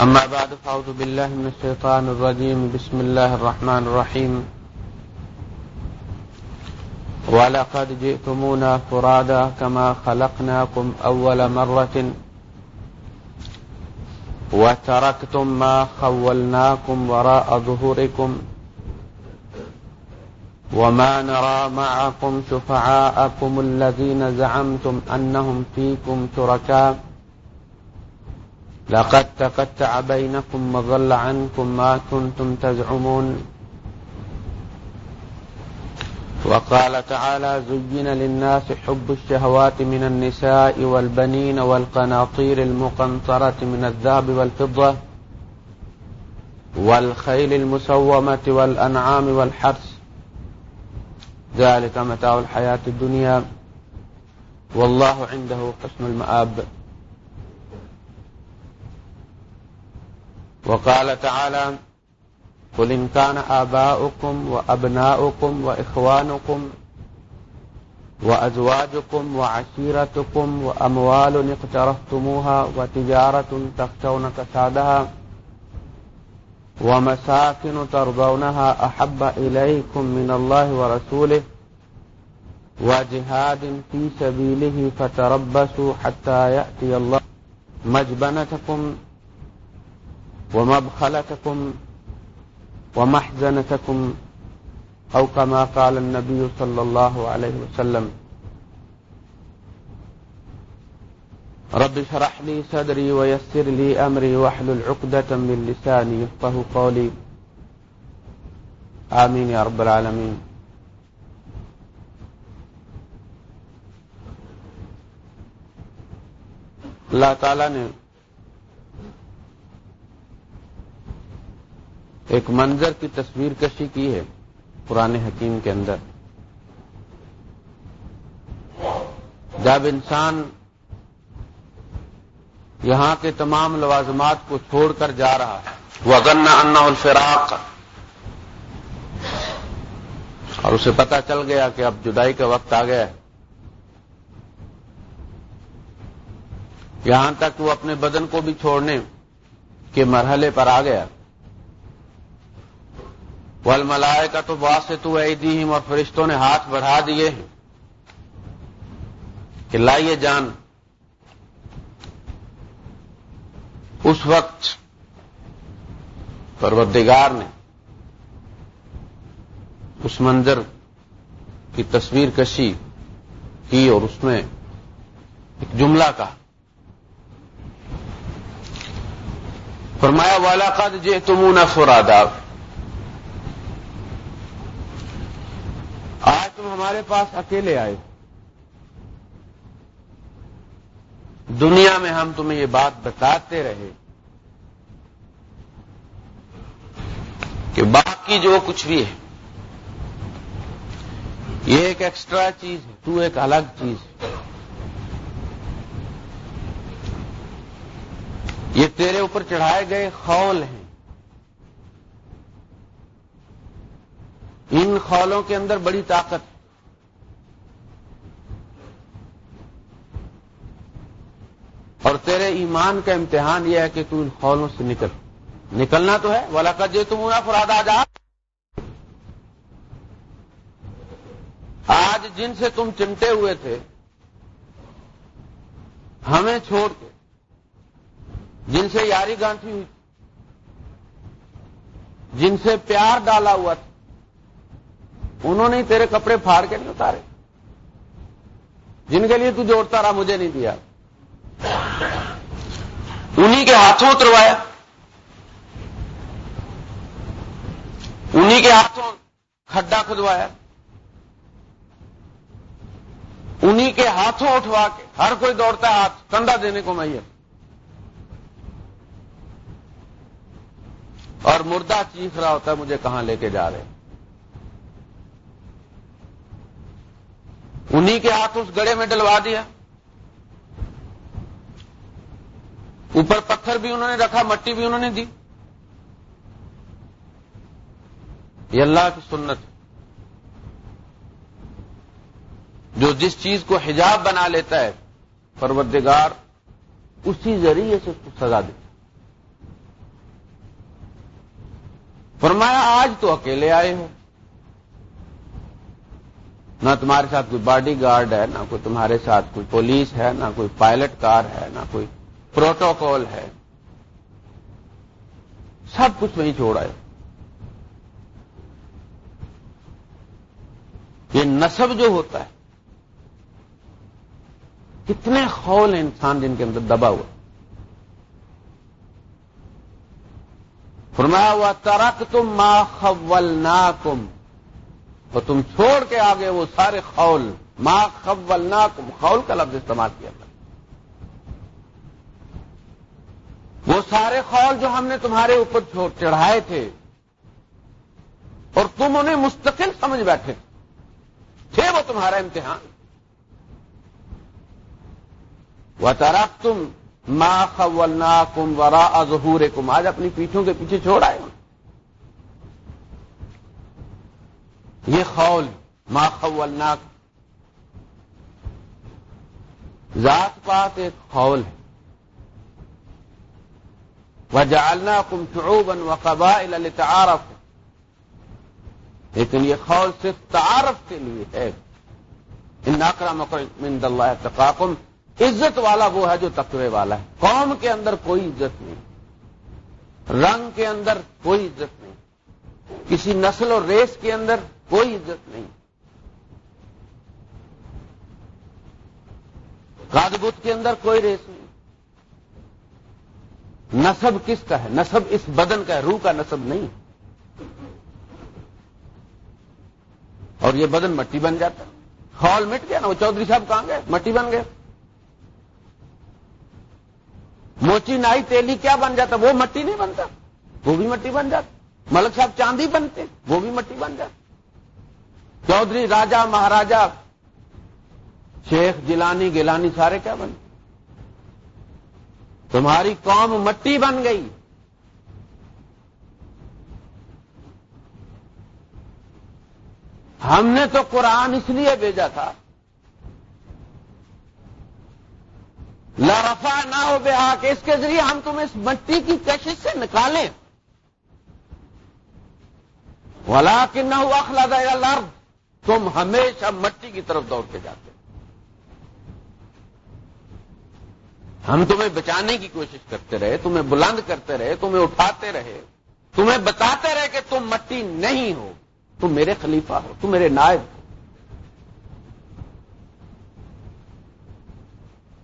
أما بعد، فأعوذ بالله من الشيطان الرجيم. بسم الله الرحمن الرحيم. ولقد جئتمونا فرادا كما خلقناكم أول مرة وتركتم ما خولناكم وراء ظهوركم وما نرى معكم شفعاءكم الذين زعمتم أنهم فيكم شركاء. لقد تقطع بينكم وظل عنكم ما كنتم تزعمون. وقال تعالى زين للناس حب الشهوات من النساء والبنين والقناطير المقنطرة من الذهب والفضة والخيل المسومة والأنعام والحرس ذلك متاع الحياة الدنيا. والله عنده حسن المآب. وقال تعالى قل إن كان آباؤكم وأبناؤكم وإخوانكم وأزواجكم وعشيرتكم وأموال اقترفتموها وتجارة تخشون كسادها ومساكن ترضونها أحب إليكم من الله ورسوله وجهاد في سبيله فتربصوا حتى يأتي الله مجبنتكم ومبخلتكم ومحزنتكم أو كما قال النبي صلى الله عليه وسلم. رب شرح لي صدري ويسر لي أمري وحل العقدة من لساني يفقه قولي. آمين يا رب العالمين. اللہ تعالی نے ایک منظر کی تصویر کشی کی ہے قرآن حکیم کے اندر۔ جب انسان یہاں کے تمام لوازمات کو چھوڑ کر جا رہا وہ اگن انا الفراق۔ اور اسے پتا چل گیا کہ اب جدائی کا وقت آ گیا ہے۔ یہاں تک وہ اپنے بدن کو بھی چھوڑنے کے مرحلے پر آ گیا۔ ول ملائے کا تو بات سے تو ایدی اور فرشتوں نے ہاتھ بڑھا دیے ہیں کہ لائیے جان اس وقت پروردگار نے اس منظر کی تصویر کشی کی اور اس میں ایک جملہ کا فرمایا والا قد جے تمون فراداب آج تم ہمارے پاس اکیلے آئے دنیا میں ہم تمہیں یہ بات بتاتے رہے کہ باقی جو کچھ بھی ہے، یہ ایک ایکسٹرا چیز ہے، تو ایک الگ چیز ہے۔ یہ تیرے اوپر چڑھائے گئے خول ہیں۔ ان خولوں کے اندر بڑی طاقت۔ اور تیرے ایمان کا امتحان یہ ہے کہ تو ان خولوں سے نکل۔ نکلنا تو ہے۔ والا کا جے تم فراد آ آج جن سے تم چمٹے ہوئے تھے، ہمیں چھوڑ کے۔ جن سے یاری گانٹھی ہوئی، جن سے پیار ڈالا ہوا تھا انہوں نے تیرے کپڑے پھاڑ کے نہیں اتارے۔ جن کے لیے تو جوڑتا رہا، مجھے نہیں دیا۔ انہی کے ہاتھوں اتروایا۔ انہی کے ہاتھوں کھڈا کھدوایا۔ انہی کے ہاتھوں اٹھوا کے، ہر کوئی دوڑتا ہے، ہاتھ کنڈا دینے کو میں اور مردہ چیخ رہا ہوتا ہے، مجھے کہاں لے کے جا رہے انہی کے ہاتھ اس گڑے میں ڈلوا دیا۔ اوپر پتھر بھی انہوں نے رکھا، مٹی بھی انہوں نے دی۔ یہ اللہ کی سنت۔ جو جس چیز کو حجاب بنا لیتا ہے، پروردگار اسی ذریعے سے اس کو سزا دیتا فرمایا، آج تو اکیلے آئے ہو نہ تمہارے ساتھ کوئی باڈی گارڈ ہے، نہ کوئی تمہارے ساتھ کوئی پولیس ہے، نہ کوئی پائلٹ کار ہے، نہ کوئی پروٹوکول ہے۔ سب کچھ وہیں چھوڑ آئے یہ نصب جو ہوتا ہے، کتنے خول ہیں انسان جن کے اندر دبا ہوا فرمایا ہوا ترک تم ما خول کم تو تم چھوڑ کے آگے وہ سارے خول، ما خولنا خول کا لفظ استعمال کیا تھا۔ وہ سارے خول جو ہم نے تمہارے اوپر چڑھائے تھے، اور تم انہیں مستقل سمجھ بیٹھے تھے۔ وہ تمہارا امتحان۔ وہ ترک تم ما خولنا کم ورا ظہور کم آج اپنی پیٹھوں کے پیچھے چھوڑ آئے یہ خول ما خولنا ذات پات ایک خول ہے. وہ جالنا کم شعوبن و لیکن یہ خول صرف تعارف کے لیے ہے. ان ناکرا مکرمند اللہ تقاکم عزت والا وہ ہے جو تقوی والا ہے. قوم کے اندر کوئی عزت نہیں. رنگ کے اندر کوئی عزت نہیں. کسی نسل اور ریس کے اندر کوئی عزت نہیں۔ کاد بت کے اندر کوئی ریس نہیں۔ نصب کس کا ہے؟ نصب اس بدن کا ہے، روح کا نصب نہیں۔ اور یہ بدن مٹی بن جاتا ہال مٹ گیا نا، وہ چودھری صاحب کہاں گئے؟ مٹی بن گئے۔ موچی نائی تیلی کیا بن جاتا؟ وہ مٹی نہیں بنتا، وہ بھی مٹی بن جاتا۔ ملک صاحب چاندی بنتے وہ بھی مٹی بن جاتا چودھری راجا، مہاراجا، شیخ جلانی گیلانی، سارے کیا بنتے تمہاری قوم مٹی بن گئی۔ ہم نے تو قرآن اس لیے بھیجا تھا۔ لرفا نہ ہو بے کہ اس کے ذریعے ہم تمہیں اس مٹی کی کشش سے نکالیں۔ ولا کہ نہ ہوا خلاد تم ہمیشہ مٹی کی طرف دوڑ کے جاتے ہم تمہیں بچانے کی کوشش کرتے رہے، تمہیں بلند کرتے رہے، تمہیں اٹھاتے رہے، تمہیں بتاتے رہے کہ تم مٹی نہیں ہو۔ تم میرے خلیفہ ہو، تم میرے نائب ہو۔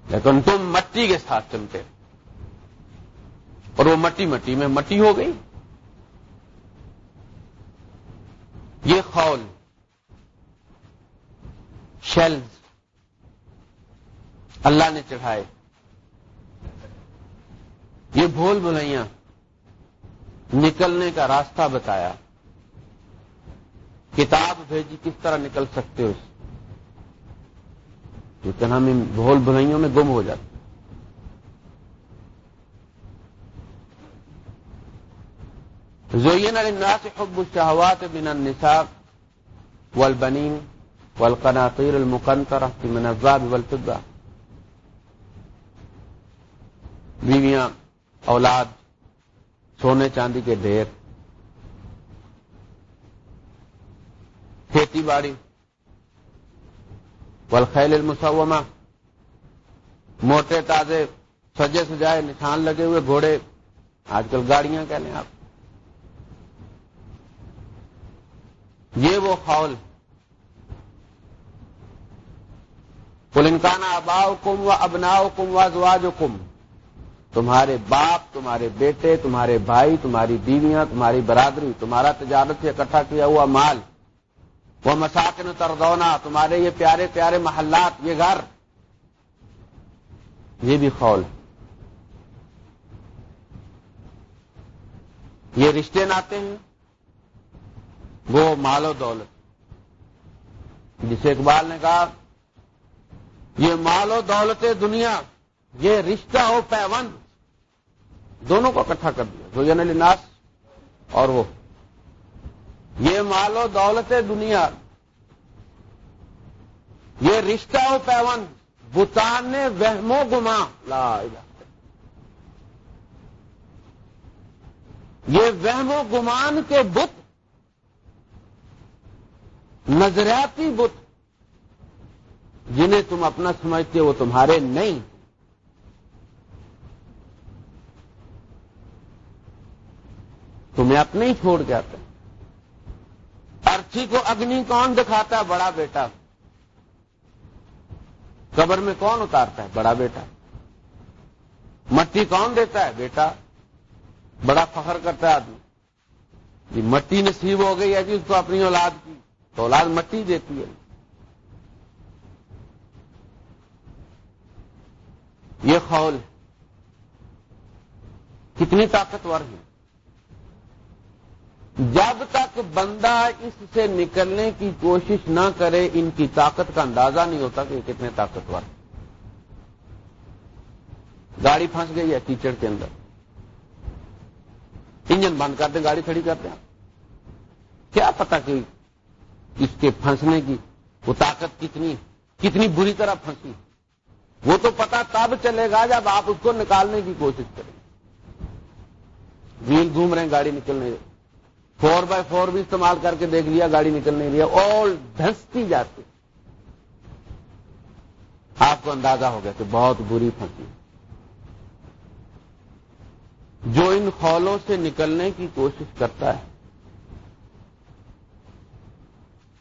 لیکن تم مٹی کے ساتھ چلتے اور وہ مٹی مٹی میں مٹی ہو گئی۔ یہ خول شیلز اللہ نے چڑھائے۔ یہ بھول بھلائیاں نکلنے کا راستہ بتایا۔ کتاب بھیجی، کس طرح نکل سکتے ہو؟ لیکن ہم ان بھول بھلائیوں میں گم ہو جاتے زوین الناس حب الشهوات من النساء والبنين والقناطير المقنطرة من الذهب والفضة. بیویاں، اولاد، سونے چاندی کے ڈھیر، کھیتی باڑی، والخیل المسومہ، موٹے تازے، سجے سجائے نشان لگے ہوئے گھوڑے، آج کل گاڑیاں کہہ لیں آپ۔ یہ وہ خول پلنکانہ اباؤ کم و ابناؤ کم و ازواج کم تمہارے باپ، تمہارے بیٹے، تمہارے بھائی، تمہاری بیویاں، تمہاری برادری، تمہارا تجارت سے اکٹھا کیا ہوا مال۔ وہ مساکن تردونا تمہارے یہ پیارے پیارے محلات، یہ گھر۔ یہ بھی خول یہ رشتے ناتے ہیں۔ وہ مال و دولت۔ جسے اقبال نے کہا، یہ مال و دولت دنیا، یہ رشتہ ہو پیون دونوں کو اکٹھا کر دیا۔ جو ناس اور وہ۔ یہ مال و دولت دنیا، یہ رشتہ و پیون بتان وہم و گما لا یہ وہم و گمان کے بت نظریاتی بت جنہیں تم اپنا سمجھتے وہ تمہارے نہیں۔ تمہیں اپنے ہی چھوڑ کے آتے ارچھی کو اگنی کون دکھاتا ہے؟ بڑا بیٹا۔ قبر میں کون اتارتا ہے؟ بڑا بیٹا۔ مٹی کون دیتا ہے؟ بیٹا۔ بڑا فخر کرتا ہے آدمی۔ جی مٹی نصیب ہو گئی ہے جی اس کو اپنی اولاد کی۔ تو اولاد مٹی دیتی ہے۔ یہ خول کتنی طاقتور ہے۔ جب تک بندہ اس سے نکلنے کی کوشش نہ کرے، ان کی طاقت کا اندازہ نہیں ہوتا کہ یہ کتنے طاقتور ہیں۔ گاڑی پھنس گئی ہے کیچڑ کے اندر۔ انجن بند کر دیں، گاڑی کھڑی کرتے ہیں کیا پتا کہ اس کے پھنسنے کی، وہ طاقت کتنی کتنی بری طرح پھنسی وہ تو پتا تب چلے گا جب آپ اس کو نکالنے کی کوشش کریں ویل گھوم رہے ہیں، گاڑی نکلنے۔ فور بائی فور بھی استعمال کر کے دیکھ لیا، گاڑی نکل نہیں رہی اور دھنستی جاتی۔ آپ کو اندازہ ہو گیا کہ بہت بری پھنسی۔ جو ان خولوں سے نکلنے کی کوشش کرتا ہے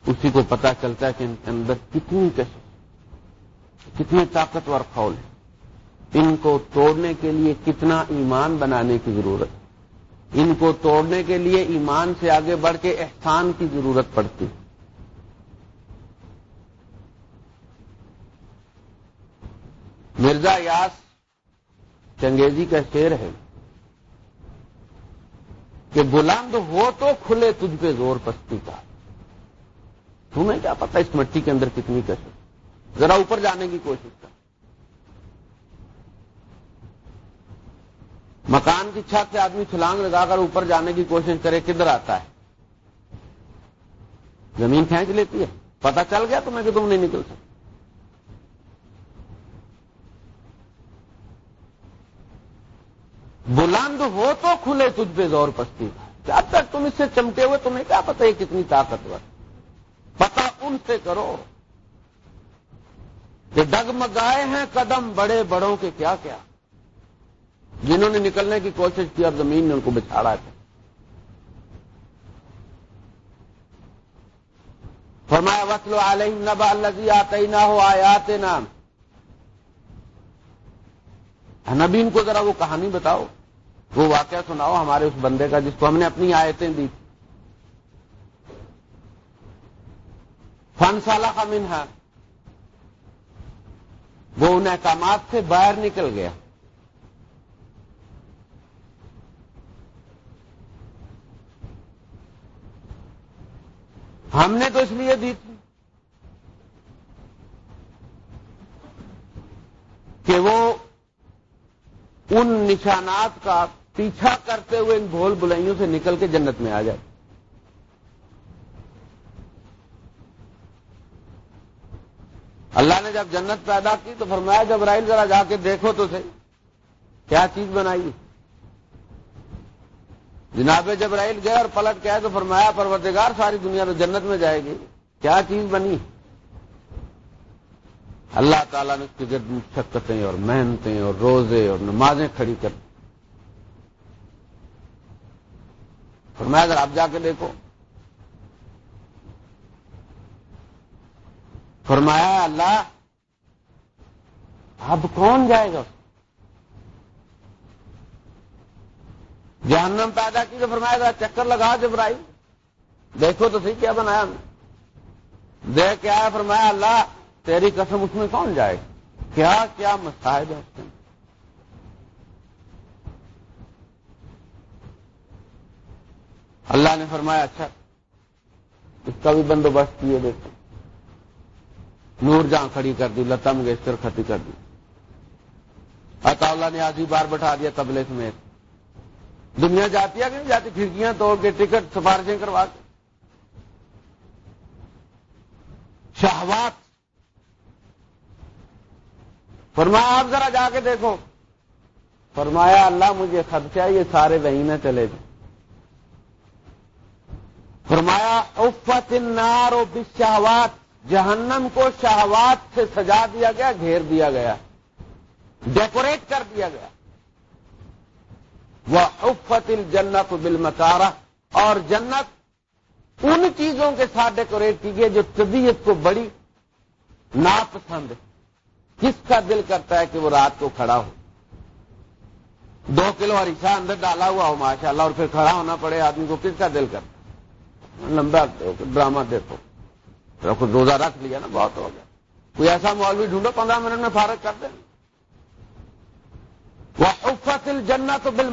اسی کو پتا چلتا ہے کہ ان کے اندر کتنی کشش کتنے طاقتور خول ہیں ان کو توڑنے کے لیے کتنا ایمان بنانے کی ضرورت ان کو توڑنے کے لیے ایمان سے آگے بڑھ کے احسان کی ضرورت پڑتی مرزا یاس چنگیزی کا شیر ہے کہ بلند ہو تو کھلے تجھ پہ زور پستی کا۔ تمہیں کیا پتا اس مٹی کے اندر کتنی کشش ذرا اوپر جانے کی کوشش کر۔ مکان کی چھت سے آدمی چھلانگ لگا کر اوپر جانے کی کوشش کرے، کدھر آتا ہے؟ زمین کھینچ لیتی ہے۔ پتا چل گیا تمہیں کہ تم نہیں نکل سکتے۔ بلند ہو تو کھلے تجھ پہ زور پستی۔ جب تک تم اس سے چمٹے ہوئے، تمہیں کیا پتا ہے کتنی طاقتور پتا ان سے کرو کہ ڈگمگائے ہیں قدم بڑے بڑوں کے کیا کیا۔ جنہوں نے نکلنے کی کوشش کی اور زمین نے ان کو بچھاڑا تھا فرمایا وسلو علیہ نبا الزی آتے نہ ہو آتے نام نبی، ان کو ذرا وہ کہانی بتاؤ، وہ واقعہ سناؤ ہمارے اس بندے کا جس کو ہم نے اپنی آیتیں دی۔ فن سالہ کا منہا وہ ان احکامات سے باہر نکل گیا۔ ہم نے تو اس لیے دی تھی کہ وہ ان نشانات کا پیچھا کرتے ہوئے ان بھول بلائیوں سے نکل کے جنت میں آ جائے۔ اللہ نے جب جنت پیدا کی تو فرمایا جب رائل ذرا جا کے دیکھو تو صحیح۔ کیا چیز بنائی؟ جناب جبرائیل گئے اور پلٹ کے آئے تو فرمایا پروردگار ساری دنیا تو جنت میں جائے گی۔ کیا چیز بنی؟ اللہ تعالیٰ نے اس کی گرد شکتیں اور محنتیں اور روزے اور نمازیں کھڑی کر۔ فرمایا اگر آپ جا کے دیکھو۔ فرمایا، اللہ، اب کون جائے گا؟ جہنم پیدا کی تو فرمایا تھا، چکر لگا جبرائی دیکھو تو صحیح کیا بنایا دیکھ کے آیا، فرمایا، اللہ، تیری قسم اس میں کون جائے؟ کیا کیا مسائل ہے اس میں؟ اللہ نے فرمایا اچھا اس کا بھی بندوبست کیے دیکھو۔ نور جہاں کھڑی کر دی، لتم گیستر کھٹی کر دی۔ عطا اللہ نے آج ہی بار بٹھا دیا تبلے سمیت۔ دنیا جاتی ہے کہ نہیں جاتی؟ کھڑکیاں توڑ کے ٹکٹ سفارشیں کروا کے۔ شہوات۔ فرمایا، آپ ذرا جا کے دیکھو۔ فرمایا، اللہ مجھے خدشہ یہ سارے وہیں چلے گئے فرمایا، افت النار و بشہوات جہنم کو شہوات سے سجا دیا گیا، گھیر دیا گیا، ڈیکوریٹ کر دیا گیا۔ وہ افت الجنت بالمکارہ اور جنت ان چیزوں کے ساتھ ڈیکوریٹ کی گئی جو طبیعت کو بڑی ناپسند کس کا دل کرتا ہے کہ وہ رات کو کھڑا ہو؟ دو کلو ہریشا اندر ڈالا ہوا ہو ماشاء اللہ اور پھر کھڑا ہونا پڑے، آدمی کو کس کا دل کرتا لمبا ڈرامہ دیکھو۔ کچھ روزہ رکھ لیا نا، بہت ہو گیا۔ کوئی ایسا مولوی ڈھونڈو، پندرہ منٹ میں فارغ کر دیں وہ افسل جنت تو بل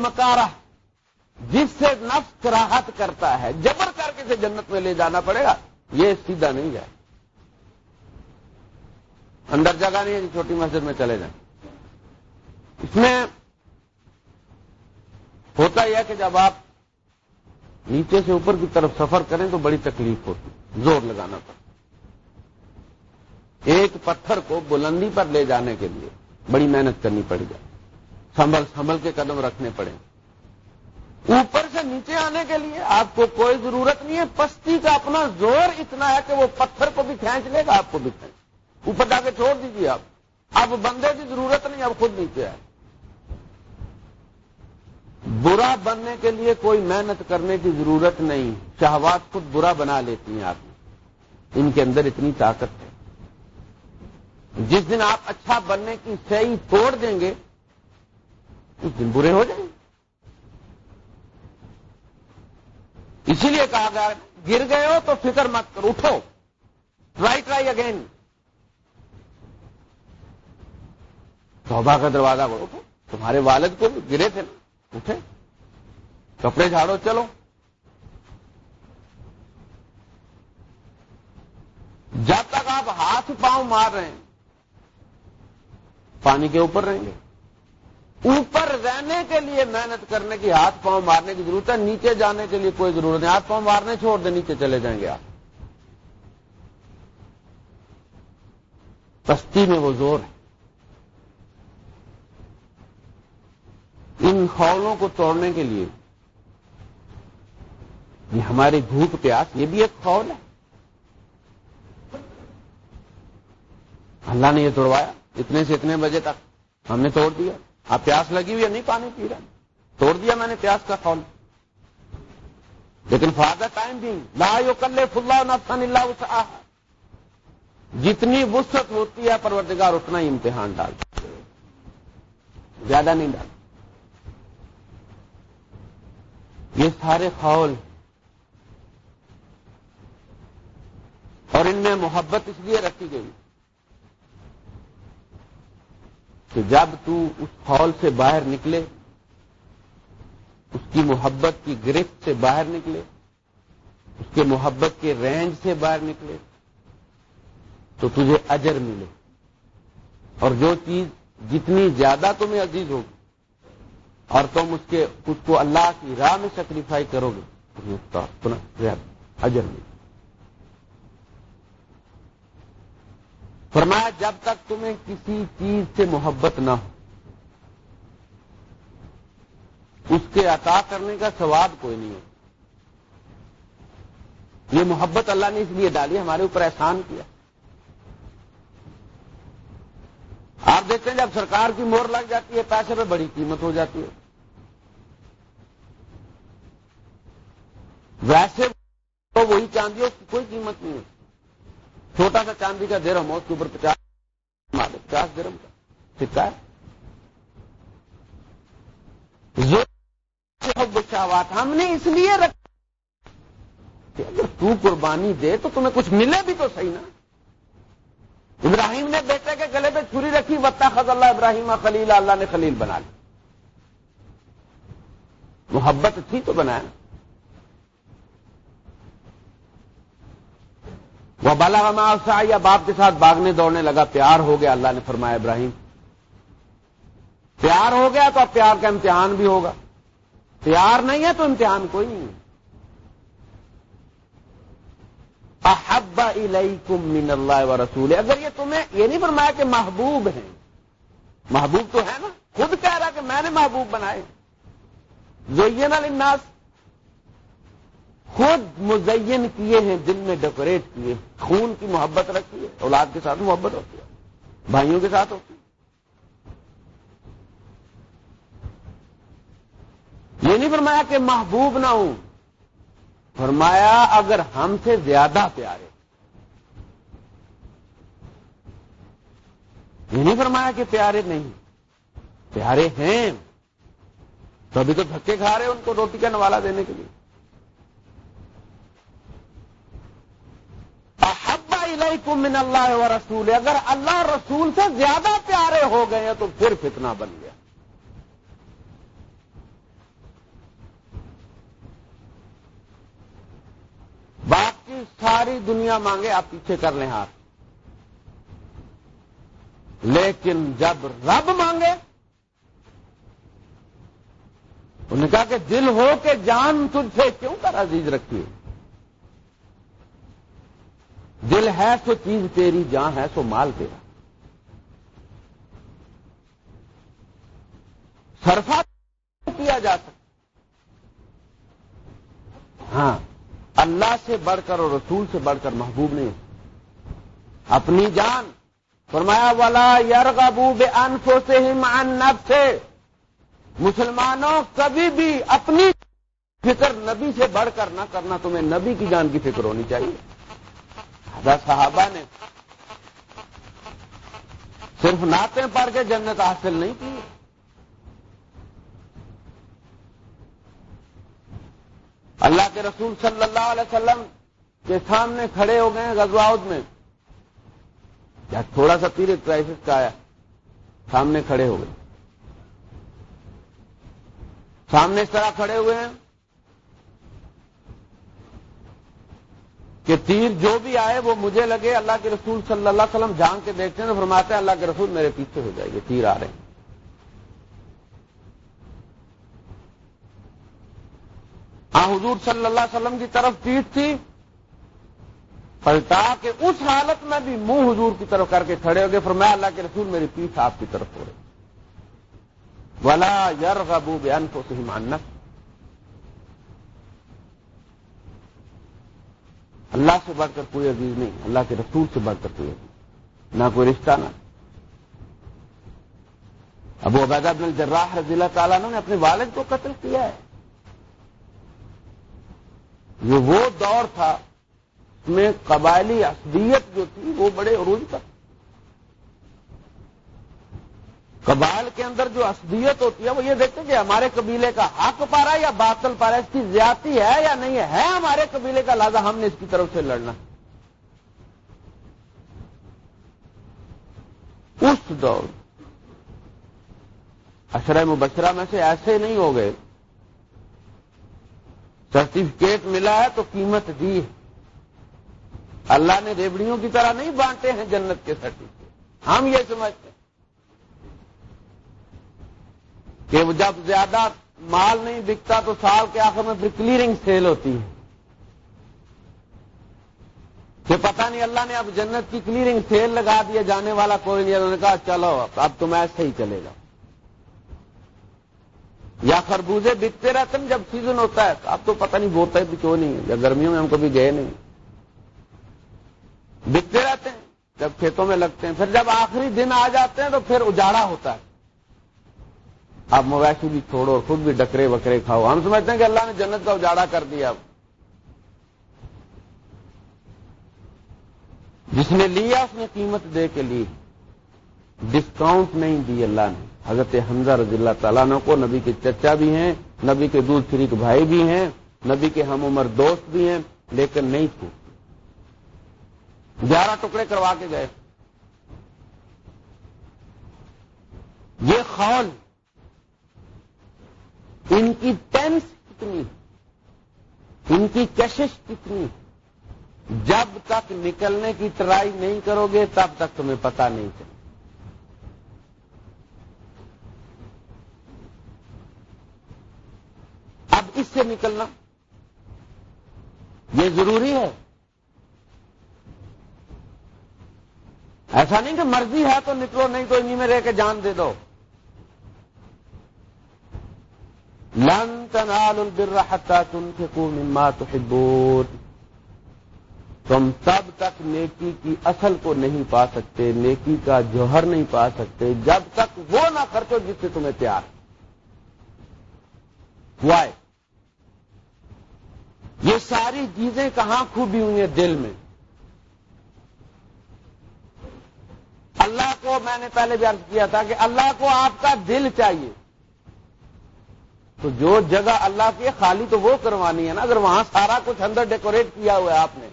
جس سے نفس راحت کرتا ہے، جبر کر کے سے جنت میں لے جانا پڑے گا، یہ سیدھا نہیں جائے اندر جگہ نہیں ہے کہ چھوٹی مسجد میں چلے جائیں۔ اس میں ہوتا یہ کہ جب آپ نیچے سے اوپر کی طرف سفر کریں تو بڑی تکلیف ہوتی، زور لگانا پڑتا۔ ایک پتھر کو بلندی پر لے جانے کے لیے بڑی محنت کرنی پڑے گی سنبھل سنبھل کے قدم رکھنے پڑے۔ اوپر سے نیچے آنے کے لیے آپ کو کوئی ضرورت نہیں ہے۔ پستی کا اپنا زور اتنا ہے کہ وہ پتھر کو بھی کھینچ لے گا، آپ کو بھی کھینچ۔ اوپر جا کے چھوڑ دیجیے آپ۔ اب بندے کی ضرورت نہیں، اب خود نیچے آئے۔ برا بننے کے لیے کوئی محنت کرنے کی ضرورت نہیں۔ شہوات خود برا بنا لیتی ہیں آپ۔ ان کے اندر اتنی طاقت ہے۔ جس دن آپ اچھا بننے کی صحیح توڑ دیں گے، اس دن برے ہو جائیں گے۔ اسی لیے کہا گیا گر گئے ہو تو فکر مت کرو، اٹھو۔ ٹرائی ٹرائی اگین توبہ کا دروازہ کو اٹھو۔ تمہارے والد کو بھی گرے تھے نا، اٹھے۔ کپڑے جھاڑو، چلو۔ جب تک آپ ہاتھ پاؤں مار رہے ہیں پانی کے اوپر رہیں گے۔ اوپر رہنے کے لیے محنت کرنے کی، ہاتھ پاؤں مارنے کی ضرورت ہے، نیچے جانے کے لیے کوئی ضرورت نہیں۔ ہاتھ پاؤں مارنے چھوڑ دیں، نیچے چلے جائیں گے آپ۔ پستی میں وہ زور ہے۔ ان خولوں کو توڑنے کے لیے یہ ہماری بھوک پیاس، یہ بھی ایک خول ہے۔ اللہ نے یہ توڑوایا۔ اتنے سے اتنے بجے تک۔ ہم نے توڑ دیا۔ آپ پیاس لگی ہوئی ہے؟ نہیں، پانی پی رہے توڑ دیا میں نے پیاس کا فون لیکن فادر ٹائم بھی۔ لا یو کلے فلا نفسن اللہ جتنی وسط ہوتی ہے، پروردگار اتنا ہی امتحان ڈال زیادہ نہیں ڈال۔ یہ سارے خول اور ان میں محبت اس لیے رکھی گئی۔ کہ جب تو اس ہال سے باہر نکلے، اس کی محبت کی گرفت سے باہر نکلے، اس کے محبت کے رینج سے باہر نکلے، تو تجھے اجر ملے۔ اور جو چیز جتنی زیادہ تمہیں عزیز ہوگی، اور تم اس کے، اس کو اللہ کی راہ میں سیکریفائی کرو گے اجر ملے۔ فرمایا، جب تک تمہیں کسی چیز سے محبت نہ ہو، اس کے عطا کرنے کا ثواب کوئی نہیں ہو یہ محبت اللہ نے اس لیے ڈالی، ہمارے اوپر احسان کیا۔ آپ دیکھتے ہیں، جب سرکار کی مور لگ جاتی ہے، پیسے پہ بڑی قیمت ہو جاتی ہے۔ ویسے تو وہی چاندی اس کی کوئی قیمت نہیں ہے۔ چھوٹا سا چاندی کا درم ہو، اس کے اوپر پچاس پچاس درم کا۔ سکا ہے؟ بچاوات ہم نے اس لیے رکھا کہ اگر تو قربانی دے تو تمہیں کچھ ملے بھی تو صحیح نا۔ ابراہیم نے بیٹے کے گلے پہ چھری رکھی وطا خز اللہ ابراہیم خلیل اللہ نے خلیل بنا لی محبت تھی تو بنایا۔ وہ بالا ماسا یا باپ کے ساتھ باغنے دوڑنے لگا، پیار ہو گیا، اللہ نے فرمایا، ابراہیم، پیار ہو گیا تو اب پیار کا امتحان بھی ہوگا۔ پیار نہیں ہے تو امتحان کوئی نہیں ہے۔ احب الیکم من اللہ و رسول اگر یہ تمہیں یہ نہیں فرمایا کہ محبوب ہیں، محبوب تو ہے نا، خود کہہ رہا کہ میں نے محبوب بنائے۔ جو یہ نا خود مزین کیے ہیں، دل میں ڈیکوریٹ کیے خون کی محبت رکھی ہے، اولاد کے ساتھ محبت ہوتی ہے، بھائیوں کے ساتھ ہوتی ہے۔ یہ نہیں فرمایا کہ محبوب نہ ہوں، فرمایا اگر ہم سے زیادہ پیارے۔ یہ نہیں فرمایا کہ پیارے نہیں، پیارے ہیں۔ تو ابھی تو دھکے کھا رہے ان کو روٹی کا نوالا دینے کے لیے۔ احبا من اللہ و رسول، اگر اللہ رسول سے زیادہ پیارے ہو گئے ہیں تو پھر فتنہ بن گیا۔ باقی ساری دنیا مانگے، آپ پیچھے کر لیں ہاتھ۔ لیکن جب رب مانگے، انہوں نے کہا کہ دل ہو کہ جان تجھ سے کیوں کر عزیز رکھیے دل ہے سو چیز تیری جان ہے سو مال تیرا۔ سرفا کیا جا سکتا ہاں اللہ سے بڑھ کر اور رسول سے بڑھ کر محبوب نہیں اپنی جان، فرمایا والا یار بے انفو سے ہی مان سے مسلمانوں، کبھی بھی اپنی فکر نبی سے بڑھ کر نہ کرنا، تمہیں نبی کی جان کی فکر ہونی چاہیے۔ صحابہ نے صرف نعتیں پڑھ کے جنت حاصل نہیں کی۔ اللہ کے رسول صلی اللہ علیہ وسلم کے سامنے کھڑے ہو گئے غزوات میں۔ یا تھوڑا سا پیر کرائسس کا آیا سامنے کھڑے ہو گئے۔ سامنے اس طرح کھڑے ہوئے ہیں۔ کہ تیر جو بھی آئے وہ مجھے لگے، اللہ کے رسول صلی اللہ علیہ وسلم جان کے دیکھتے ہیں تو فرماتے ہیں، اللہ کے رسول میرے پیچھے ہو جائے گے تیر آ رہے ہیں۔ ہاں حضور صلی اللہ علیہ وسلم کی طرف پیٹ تھی۔ پلٹا کہ اس حالت میں بھی منہ حضور کی طرف کر کے کھڑے ہو گئے، فرمایا اللہ کے رسول میری پیٹھ آپ کی طرف ہو رہی ولا یر غبو بیان کو صحیح ماننا اللہ سے بڑھ کر کوئی عزیز نہیں، اللہ کے رسول سے بڑھ کر کوئی عزیز نہ کوئی رشتہ، نہ۔ ابو عبیدہ بن الجراح رضی اللہ تعالیٰ نے اپنے والد کو قتل کیا ہے۔ یہ وہ دور تھا، اس میں قبائلی اصلیت جو تھی وہ بڑے عروج پر۔ قبائل کے اندر جو اصلیت ہوتی ہے وہ یہ دیکھتے ہیں کہ ہمارے قبیلے کا حق پا رہا ہے یا باطل پا رہا ہے اس کی زیادتی ہے یا نہیں ہے؟ ہمارے قبیلے کا لہذا ہم نے اس کی طرف سے لڑنا۔ اس دور اشرح مبشرہ میں سے ایسے نہیں ہو گئے۔ سرٹیفکیٹ ملا ہے تو قیمت دی ہے۔ اللہ نے ریبڑیوں کی طرح نہیں بانٹے ہیں جنت کے سرٹیفکیٹ۔ ہم یہ سمجھتے ہیں۔ کہ جب زیادہ مال نہیں بکتا تو سال کے آخر میں پھر کلیئرنگ سیل ہوتی ہے۔ کہ پتہ نہیں اللہ نے اب جنت کی کلیئرنگ سیل لگا دیا جانے والا کوئی نہیں۔ انہوں نے کہا، چلو، اب تم ایسے ہی چلے گا یا خربوزے بکتے رہتے ہیں جب سیزن ہوتا ہے۔ اب تو پتہ نہیں، بوتا ہے کیوں نہیں؟ ہے یا گرمیوں میں ہم کبھی گئے نہیں۔ بکتے رہتے ہیں، جب کھیتوں میں لگتے ہیں۔ پھر جب آخری دن آ جاتے ہیں تو پھر اجاڑا ہوتا ہے۔ آپ مویشی بھی چھوڑو اور خود بھی ڈکرے وکرے کھاؤ۔ ہم سمجھتے ہیں کہ اللہ نے جنت کا اجاڑا کر دیا۔ اب جس نے لیا، اس نے قیمت دے کے لی۔ ڈسکاؤنٹ نہیں دی اللہ نے۔ حضرت حمزہ رضی اللہ تعالیٰ نے کو، نبی کے چچا بھی ہیں، نبی کے دودھ شریک بھائی بھی ہیں، نبی کے ہم عمر دوست بھی ہیں، لیکن نہیں تھو گیارہ ٹکڑے کروا کے گئے۔ یہ خول ان کی ٹینس کتنی ان کی کشش کتنی جب تک نکلنے کی ٹرائی نہیں کرو گے تب تک تمہیں پتا نہیں چلے۔ اب اس سے نکلنا یہ ضروری ہے۔ ایسا نہیں کہ مرضی ہے تو نکلو، نہیں تو انہیں میں رہ کے جان دے دو۔ لن تنالوا البر حتى تنفقوا مما تحبون۔ تم تب تک نیکی کی اصل کو نہیں پا سکتے، نیکی کا جوہر نہیں پا سکتے، جب تک وہ نہ خرچو جس سے تمہیں پیار۔ وائے یہ ساری چیزیں کہاں خوبی ہوئی ہیں دل میں؟ اللہ کو میں نے پہلے بھی عرض کیا تھا کہ اللہ کو آپ کا دل چاہیے۔ تو جو جگہ اللہ کی خالی تو وہ کروانی ہے نا، اگر وہاں سارا کچھ اندر ڈیکوریٹ کیا ہوا ہے آپ نے۔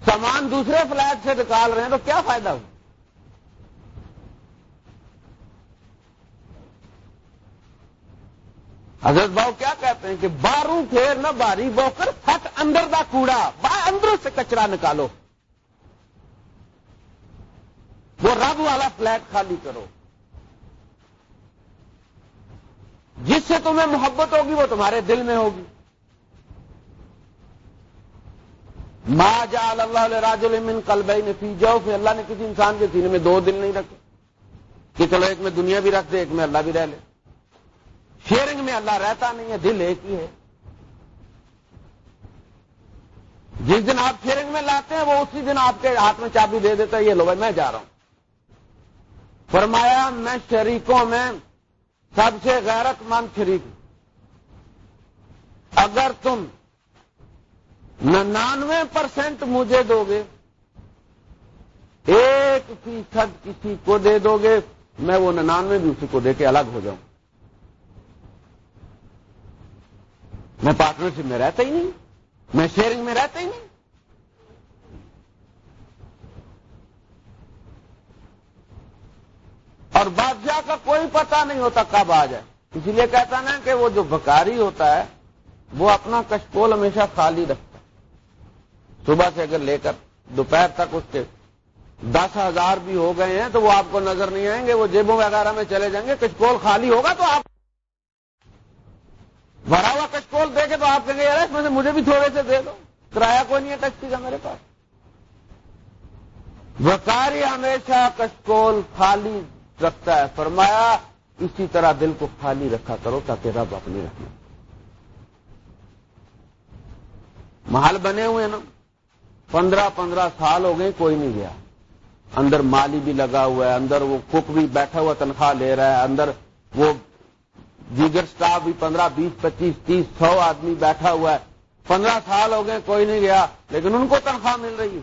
سامان دوسرے فلیٹ سے نکال رہے ہیں تو کیا فائدہ ہو حضرت باؤ کیا کہتے ہیں کہ باروں پھیر نہ باری بو کر پھٹ اندر دا کوڑا، با اندر سے کچرا نکالو۔ وہ رب والا فلیٹ خالی کرو۔ جس سے تمہیں محبت ہوگی وہ تمہارے دل میں ہوگی۔ ما جال اللہ علیہ راج المن کلبئی نے فی جاؤ پھر اللہ نے کسی انسان کے سینے میں دو دل نہیں رکھے۔ کہ چلو ایک میں دنیا بھی رکھ دے، ایک میں اللہ بھی رہ لے۔ شیئرنگ میں اللہ رہتا نہیں ہے، دل ایک ہی ہے۔ جس دن آپ شیئرنگ میں لاتے ہیں، وہ اسی دن آپ کے ہاتھ میں چابی دے دیتا ہے، یہ لو بھائی میں جا رہا ہوں۔ فرمایا، میں شریکوں میں سب سے غیرت مند شریک اگر تم ننانوے پرسینٹ مجھے دو گے، ایک فیصد کسی کو دے دو گے، میں وہ ننانوے بھی اسی کو دے کے الگ ہو جاؤں۔ میں پارٹنرشپ میں رہتا ہی نہیں، میں شیئرنگ میں رہتا ہی نہیں۔ اور بادشاہ کا کوئی پتہ نہیں ہوتا کب آ جائے۔ اسی لیے کہتا نا کہ وہ جو بکاری ہوتا ہے، وہ اپنا کشکول ہمیشہ خالی رکھتا ہے۔ صبح سے اگر لے کر دوپہر تک اس کے دس ہزار بھی ہو گئے ہیں تو وہ آپ کو نظر نہیں آئیں گے، وہ جیبوں وغیرہ میں چلے جائیں گے، کشکول خالی ہوگا تو آپ بھرا ہوا کشکول دے کے تو آپ کہیں گے یار اس میں سے مجھے بھی تھوڑے سے دے دو۔ کرایہ کوئی نہیں ہے ٹیکسی کا میرے پاس۔ وکاری ہمیشہ کشکول خالی رکھتا ہے۔ فرمایا، اسی طرح دل کو خالی رکھا کرو تاکہ رب اپنے رکھنا محل بنے ہوئے نا۔ پندرہ پندرہ سال ہو گئے، کوئی نہیں گیا۔ اندر مالی بھی لگا ہوا ہے، اندر وہ کک بھی بیٹھا ہوا تنخواہ لے رہا ہے، اندر وہ دیگر سٹاف بھی پندرہ، بیس، پچیس، تیس، سو آدمی بیٹھا ہوا ہے۔ پندرہ سال ہو گئے، کوئی نہیں گیا، لیکن ان کو تنخواہ مل رہی ہے۔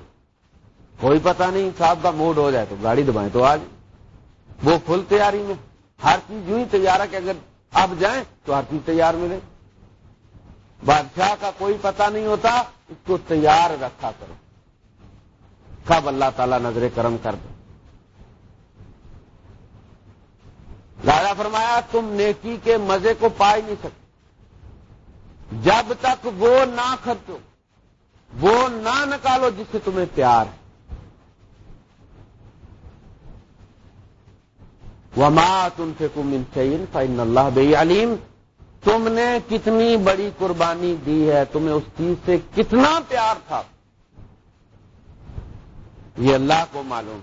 کوئی پتہ نہیں، صاحب کا موڈ ہو جائے تو گاڑی دبائیں تو آج وہ فل تیاری میں ہر چیز یوں ہی تیار ہے کہ اگر اب جائیں تو ہر چیز تیار ملے۔ بادشاہ کا کوئی پتہ نہیں ہوتا، اس کو تیار رکھا کرو۔ کب اللہ تعالی نظر کرم کر دو راجا فرمایا، تم نیکی کے مزے کو پا ہی نہیں سکتے۔ جب تک وہ نہ خرچو وہ نہ نکالو جس سے تمہیں پیار ہے۔ وما تم سے کم انشین فائن اللہ بے علیم تم نے کتنی بڑی قربانی دی ہے، تمہیں اس چیز سے کتنا پیار تھا۔ یہ اللہ کو معلوم۔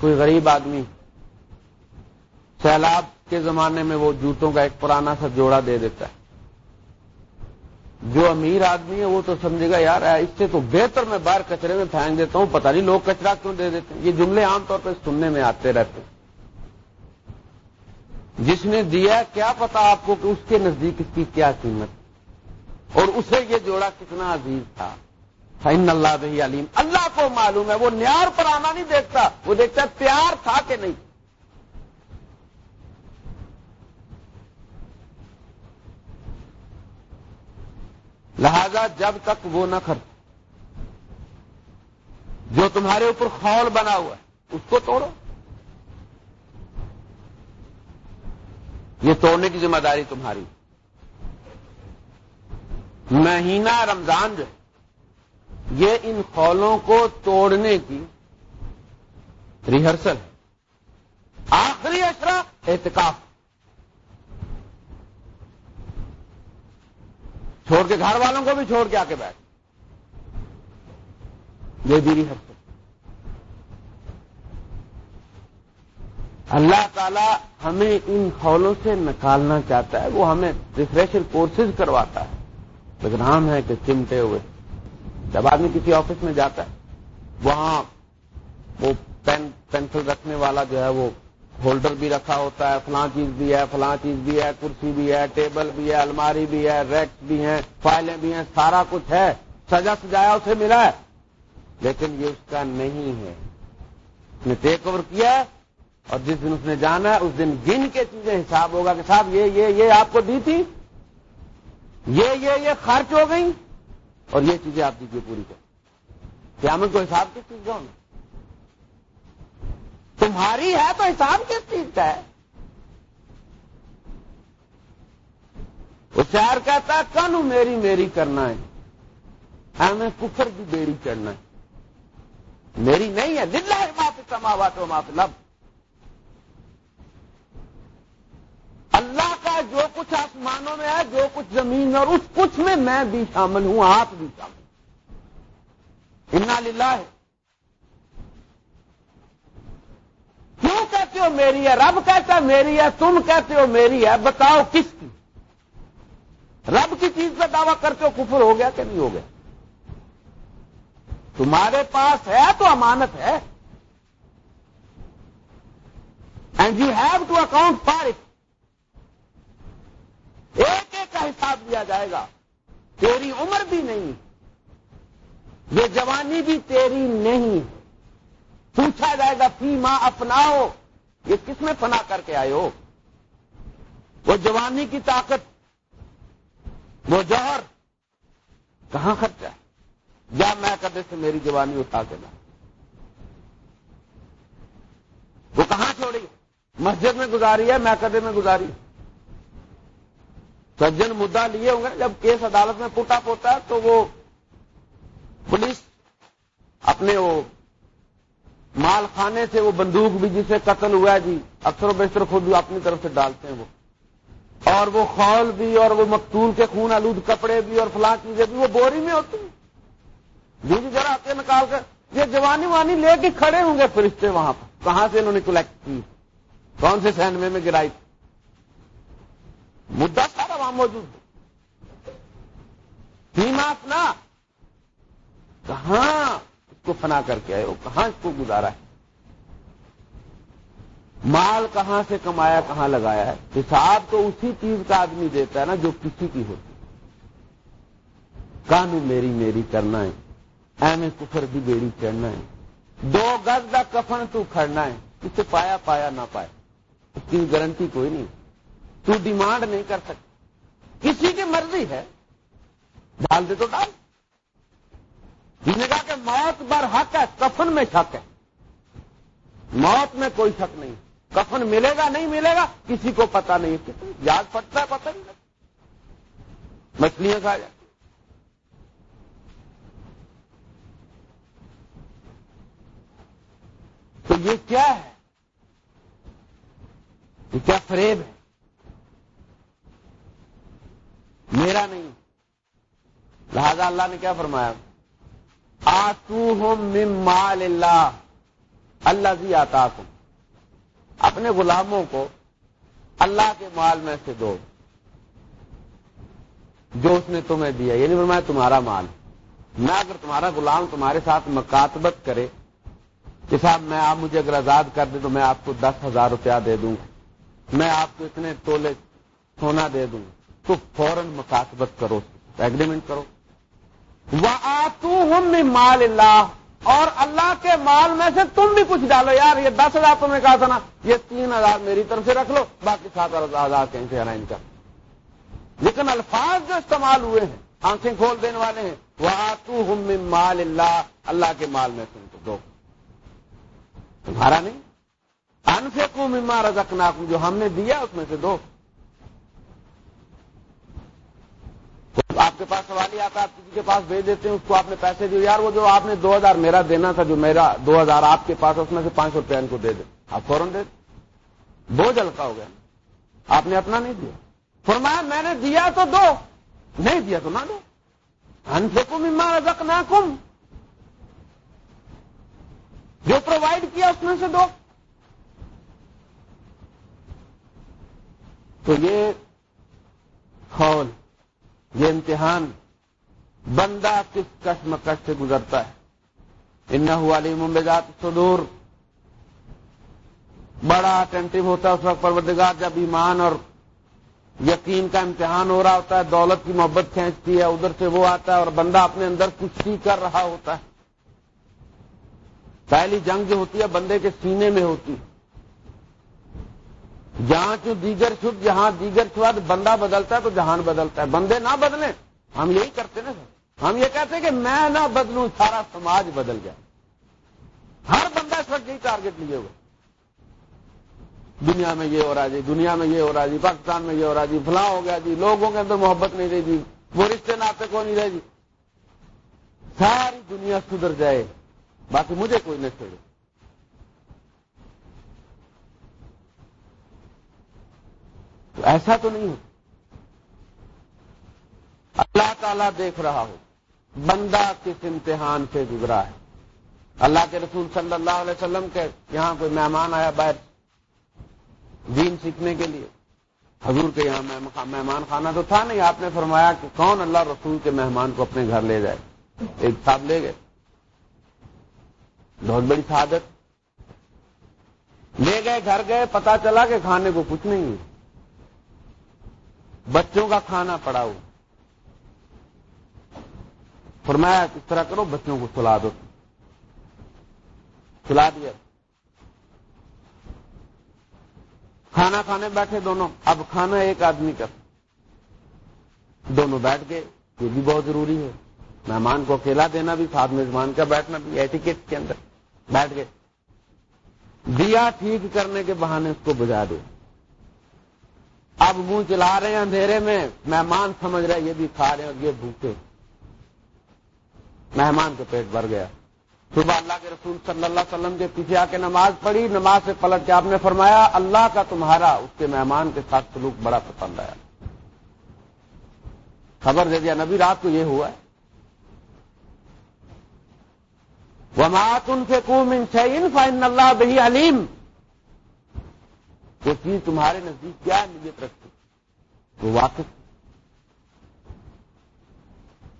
کوئی غریب آدمی سیلاب کے زمانے میں وہ جوتوں کا ایک پرانا سا جوڑا دے دیتا ہے۔ جو امیر آدمی ہے وہ تو سمجھے گا، یار اس سے تو بہتر میں باہر کچرے میں پھینک دیتا ہوں، پتہ نہیں لوگ کچرا کیوں دے دیتے ہیں۔ یہ جملے عام طور پہ سننے میں آتے رہتے ہیں۔ جس نے دیا، کیا پتا آپ کو کہ اس کے نزدیک اس کی کیا قیمت اور اسے یہ جوڑا کتنا عزیز تھا۔ فائن اللہ بھائی علیم۔ اللہ کو معلوم ہے، وہ نیار پر آنا نہیں دیکھتا، وہ دیکھتا ہے پیار تھا کہ نہیں۔ لہذا جب تک وہ نہ خرچ جو تمہارے اوپر خول بنا ہوا ہے، اس کو توڑو۔ یہ توڑنے کی ذمہ داری تمہاری۔ مہینہ رمضان جو ہے، یہ ان خولوں کو توڑنے کی ریہرسل ہے۔ آخری اشرا احتکاف چھوڑ کے گھر والوں کو بھی چھوڑ کے آ کے بیٹھ۔ یہ بھی ریہرسل اللہ تعالی ہمیں ان ہالوں سے نکالنا چاہتا ہے، وہ ہمیں ریفریشر کورسز کرواتا ہے۔ لیکن ہم ہے کہ چمٹے ہوئے۔ جب آدمی کسی آفس میں جاتا ہے، وہاں وہ پین پینسل رکھنے والا جو ہے وہ ہولڈر بھی رکھا ہوتا ہے، فلاں چیز بھی ہے، فلاں چیز بھی ہے، کرسی بھی ہے، ٹیبل بھی ہے، الماری بھی ہے، ریکس بھی ہیں، فائلیں بھی ہیں، سارا کچھ ہے۔ سجا سجایا اسے ملا ہے۔ لیکن یہ اس کا نہیں ہے۔ اس نے ٹیک اوور کیا ہے اور جس دن اس نے جانا ہے، اس دن گن کے چیزیں حساب ہوگا کہ صاحب، یہ یہ یہ آپ کو دی تھی۔ یہ یہ یہ خرچ ہو گئی اور یہ چیزیں آپ دیجیے پوری کر قیامت کو حساب کس چیز کا ہونا؟ تمہاری ہے تو حساب کس چیز کا ہے؟ وہ شہر کہتا ہے کن میری میری کرنا ہے؟ ہاں، ہمیں کفر کی بیڑی چڑھنا ہے۔ میری نہیں ہے دل ہے معاف سماوا تو معاف لب اللہ کا جو کچھ آسمانوں میں ہے، جو کچھ زمین اور اس کچھ میں میں بھی شامل ہوں، آپ بھی شامل انا للہ ہے کیوں کہتے ہو میری ہے؟ رب کہتا ہے میری ہے، تم کہتے ہو میری ہے، بتاؤ کس کی؟ رب کی چیز کا دعویٰ کرتے ہو، کفر ہو گیا کہ نہیں ہو گیا؟ تمہارے پاس ہے تو امانت ہے۔ And you have to account for it ایک ایک کا حساب لیا جائے گا۔ تیری عمر بھی نہیں یہ جوانی بھی تیری نہیں۔ پوچھا جائے گا فی ماں اپناؤ، یہ کس میں فنا کر کے آئے ہو؟ وہ جوانی کی طاقت، وہ جوہر، کہاں خرچہ ہے؟ یا میں کدے سے میری جوانی اٹھا کے لا۔ وہ کہاں چھوڑی؟ مسجد میں گزاری ہے، میں کدے میں گزاری۔ سجن مدعا لیے ہوں گے، جب کیس عدالت میں پوٹا پوتا تو وہ پولیس اپنے وہ مال خانے سے وہ بندوق بھی جسے قتل ہوا ہے جی اکثر و بیشتر خود بھی اپنی طرف سے ڈالتے ہیں وہ۔ اور وہ خول بھی، اور وہ مقتول کے خون، آلود کپڑے بھی، اور فلاں چیزیں بھی، وہ بوری میں ہوتی ہیں۔ جی جی ذرا آتے نکال کر، یہ جوانی وانی لے کے کھڑے ہوں گے فرشتے وہاں پر۔ کہاں سے انہوں نے کلیکٹ کی؟ کون سے سینوے میں گرائی؟ تھی مدعا سارا وہاں موجود فیما اپنا۔ کہاں؟ کو فنا کر کے آئے ہو، کہاں اس کو گزارا ہے؟ مال کہاں سے کمایا، کہاں لگایا ہے؟ حساب تو اسی چیز کا آدمی دیتا ہے نا جو کسی کی ہوتی کانو میری میری کرنا ہے ایم کفر بھی بیڑی چڑھنا ہے۔ دو گز کا کفن تو کھڑنا ہے، اسے پایا پایا نہ پائے۔ اس کی گارنٹی کوئی نہیں۔ تو ڈیمانڈ نہیں کر سکتی کسی کی مرضی ہے، ڈال دے تو ڈال۔ نے کہا کہ موت بر حق ہے، کفن میں شک ہے۔ موت میں کوئی شک نہیں۔ کفن ملے گا، نہیں ملے گا، کسی کو پتا نہیں یاد پڑتا ہے، پتہ نہیں۔ مچھلیاں کھا جائیں تو یہ کیا ہے؟ یہ کیا فریب ہے؟ میرا نہیں۔ لہذا اللہ نے کیا فرمایا؟ آتو مال اللہ اللہ جی آتا اپنے غلاموں کو اللہ کے مال میں سے دو، جو اس نے تمہیں دیا۔ یہ نہیں فرمایا تمہارا مال۔ میں اگر تمہارا غلام تمہارے ساتھ مکاتبت کرے، کہ صاحب میں آپ مجھے اگر آزاد کر دیں تو میں آپ کو دس ہزار روپیہ دے دوں۔ میں آپ کو اتنے تولے سونا دے دوں۔ تو فوراً مکاتبت کرو، ایگریمنٹ کرو۔ وہ آتو ہم مال اللہ اور اللہ کے مال میں سے تم بھی کچھ ڈالو یار، یہ دس ہزار تم نے کہا تھا نا، یہ تین ہزار میری طرف سے رکھ لو، باقی سات ہزار کہیں سے ارائن کا۔ لیکن الفاظ جو استعمال ہوئے ہیں، آنکھیں کھول دینے والے ہیں وہ آتو ہم مال اللہ اللہ کے مال میں تم کو دو۔ تمہارا نہیں۔ انفیکوں مما رزقناکم جو ہم نے دیا اس میں سے دو۔ آپ کے پاس سوال ہی آتا آپ کسی کے پاس بھیج دیتے ہیں، اس کو آپ نے پیسے دیے، یار وہ جو آپ نے دو ہزار میرا دینا تھا، جو میرا دو ہزار آپ کے پاس اس میں سے پانچ سو روپئے ان کو دے دیں آپ فوراً دے بوجھ ہلکا ہو گیا۔ آپ نے اپنا نہیں دیا۔ فرمایا، میں نے دیا تو دو۔ نہیں دیا تو نہ دو۔ انفیکوں مما رزقناکم۔ جو پرووائڈ کیا، اس میں سے دو۔ تو یہ خول۔ یہ امتحان بندہ کس کشم کش سے گزرتا ہے؟ ان والی ممبزات سدور بڑا اٹینٹو ہوتا ہے اس وقت پروردگار، جب ایمان اور یقین کا امتحان ہو رہا ہوتا ہے، دولت کی محبت کھینچتی ہے، ادھر سے وہ آتا ہے اور بندہ اپنے اندر کچھ سی کر رہا ہوتا ہے۔ پہلی جنگ جو ہوتی ہے، بندے کے سینے میں ہوتی ہے۔ جہاں جو دیگر چھپ، جہاں دیگر چھواد بندہ بدلتا ہے تو جہان بدلتا ہے۔ بندے نہ بدلیں۔ ہم یہی کرتے نا سر۔ ہم یہ کہتے ہیں کہ میں نہ بدلوں، سارا سماج بدل جائے ہر بندہ اس وقت یہی ٹارگیٹ لیے ہوئے۔ دنیا میں یہ ہو رہا جی دنیا میں یہ ہو رہا جی پاکستان میں یہ ہو رہا جی فلاں ہو گیا جی لوگوں کے اندر محبت نہیں رہی جی وہ رشتے ناطے کو نہیں رہے جی۔ ساری دنیا سدھر جائے۔ باقی مجھے کوئی نہ چھوڑے۔ تو ایسا تو نہیں ہو۔ اللہ تعالیٰ دیکھ رہا ہو۔ بندہ کس امتحان سے گزرا ہے۔ اللہ کے رسول صلی اللہ علیہ وسلم کے یہاں کوئی مہمان آیا باہر دین سیکھنے کے لیے۔ حضور کے یہاں مہمان خانہ تو تھا نہیں۔ آپ نے فرمایا کہ کون اللہ رسول کے مہمان کو اپنے گھر لے جائے۔ ایک صاحب لے گئے۔ بہت بڑی سعادت لے گئے، گھر گئے پتا چلا کہ کھانے کو کچھ نہیں ہے۔ بچوں کا کھانا پڑا ہو فرمایا کس طرح کرو، بچوں کو سلا دو۔ سلا دیا۔ کھانا کھانے بیٹھے دونوں۔ اب کھانا ایک آدمی کا۔ دونوں بیٹھ گئے۔ یہ بھی بہت ضروری ہے۔ مہمان کو اکیلا دینا بھی، ساتھ میزبان کا بیٹھنا بھی ایٹیکیٹ کے اندر بیٹھ گئے۔ دیا ٹھیک کرنے کے بہانے اس کو بجا دے اب منہ چلا رہے ہیں اندھیرے میں۔ مہمان سمجھ رہے یہ بھی کھا رہے ہیں اور یہ بھوکے۔ مہمان کے پیٹ بھر گیا۔ صبح اللہ کے رسول صلی اللہ علیہ وسلم کے پیچھے آ کے نماز پڑھی، نماز سے پلٹ کے آپ نے فرمایا، اللہ کا تمہارا، اس کے مہمان کے ساتھ سلوک بڑا پسند آیا۔ خبر دے دیا، نبی، رات کو یہ ہوا ہے۔ وہ ان سے کم ان فائن اللہ بہی علیم جو چیز تمہارے نزدیک کیا نیت رکھتی وہ واقف۔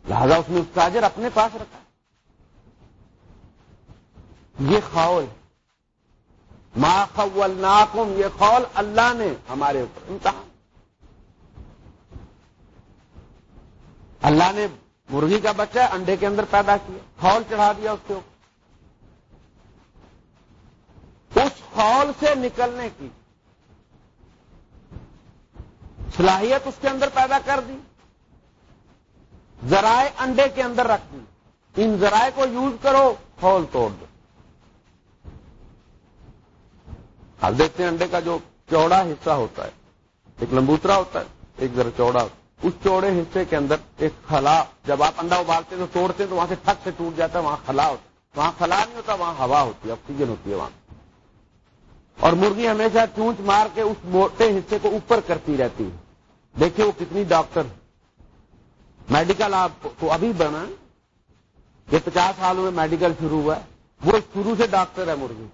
لہذا اس نے اس کا اجر اپنے پاس رکھا۔ یہ خول ما خول ناکم یہ خول اللہ نے ہمارے اوپر امتحان اللہ نے مرغی کا بچہ انڈے کے اندر پیدا کیا، خول چڑھا دیا اس کے اوپر۔ اس خول سے نکلنے کی صلاحیت اس کے اندر پیدا کر دی، ذرائع انڈے کے اندر رکھ دی۔ ان ذرائع کو یوز کرو خول توڑ دو۔ آپ دیکھتے ہیں انڈے کا جو چوڑا حصہ ہوتا ہے، ایک لمبوترا ہوتا ہے، ایک ذرا چوڑا ہوتا ہے۔ اس چوڑے حصے کے اندر ایک خلا، جب آپ انڈا ابالتے تو توڑتے ہیں تو وہاں سے تھک سے ٹوٹ جاتا ہے، وہاں خلا ہوتا ہے۔ وہاں خلا نہیں ہوتا، وہاں ہوا ہوتی ہے، آکسیجن ہوتی ہے وہاں۔ اور مرغی ہمیشہ چونچ مار کے اس موٹے حصے کو اوپر کرتی رہتی ہے۔ دیکھیے وہ کتنی ڈاکٹر میڈیکل آپ کو ابھی بنا۔ یہ پچاس سالوں میں میڈیکل شروع ہوا ہے۔ وہ شروع سے ڈاکٹر ہے مرغی۔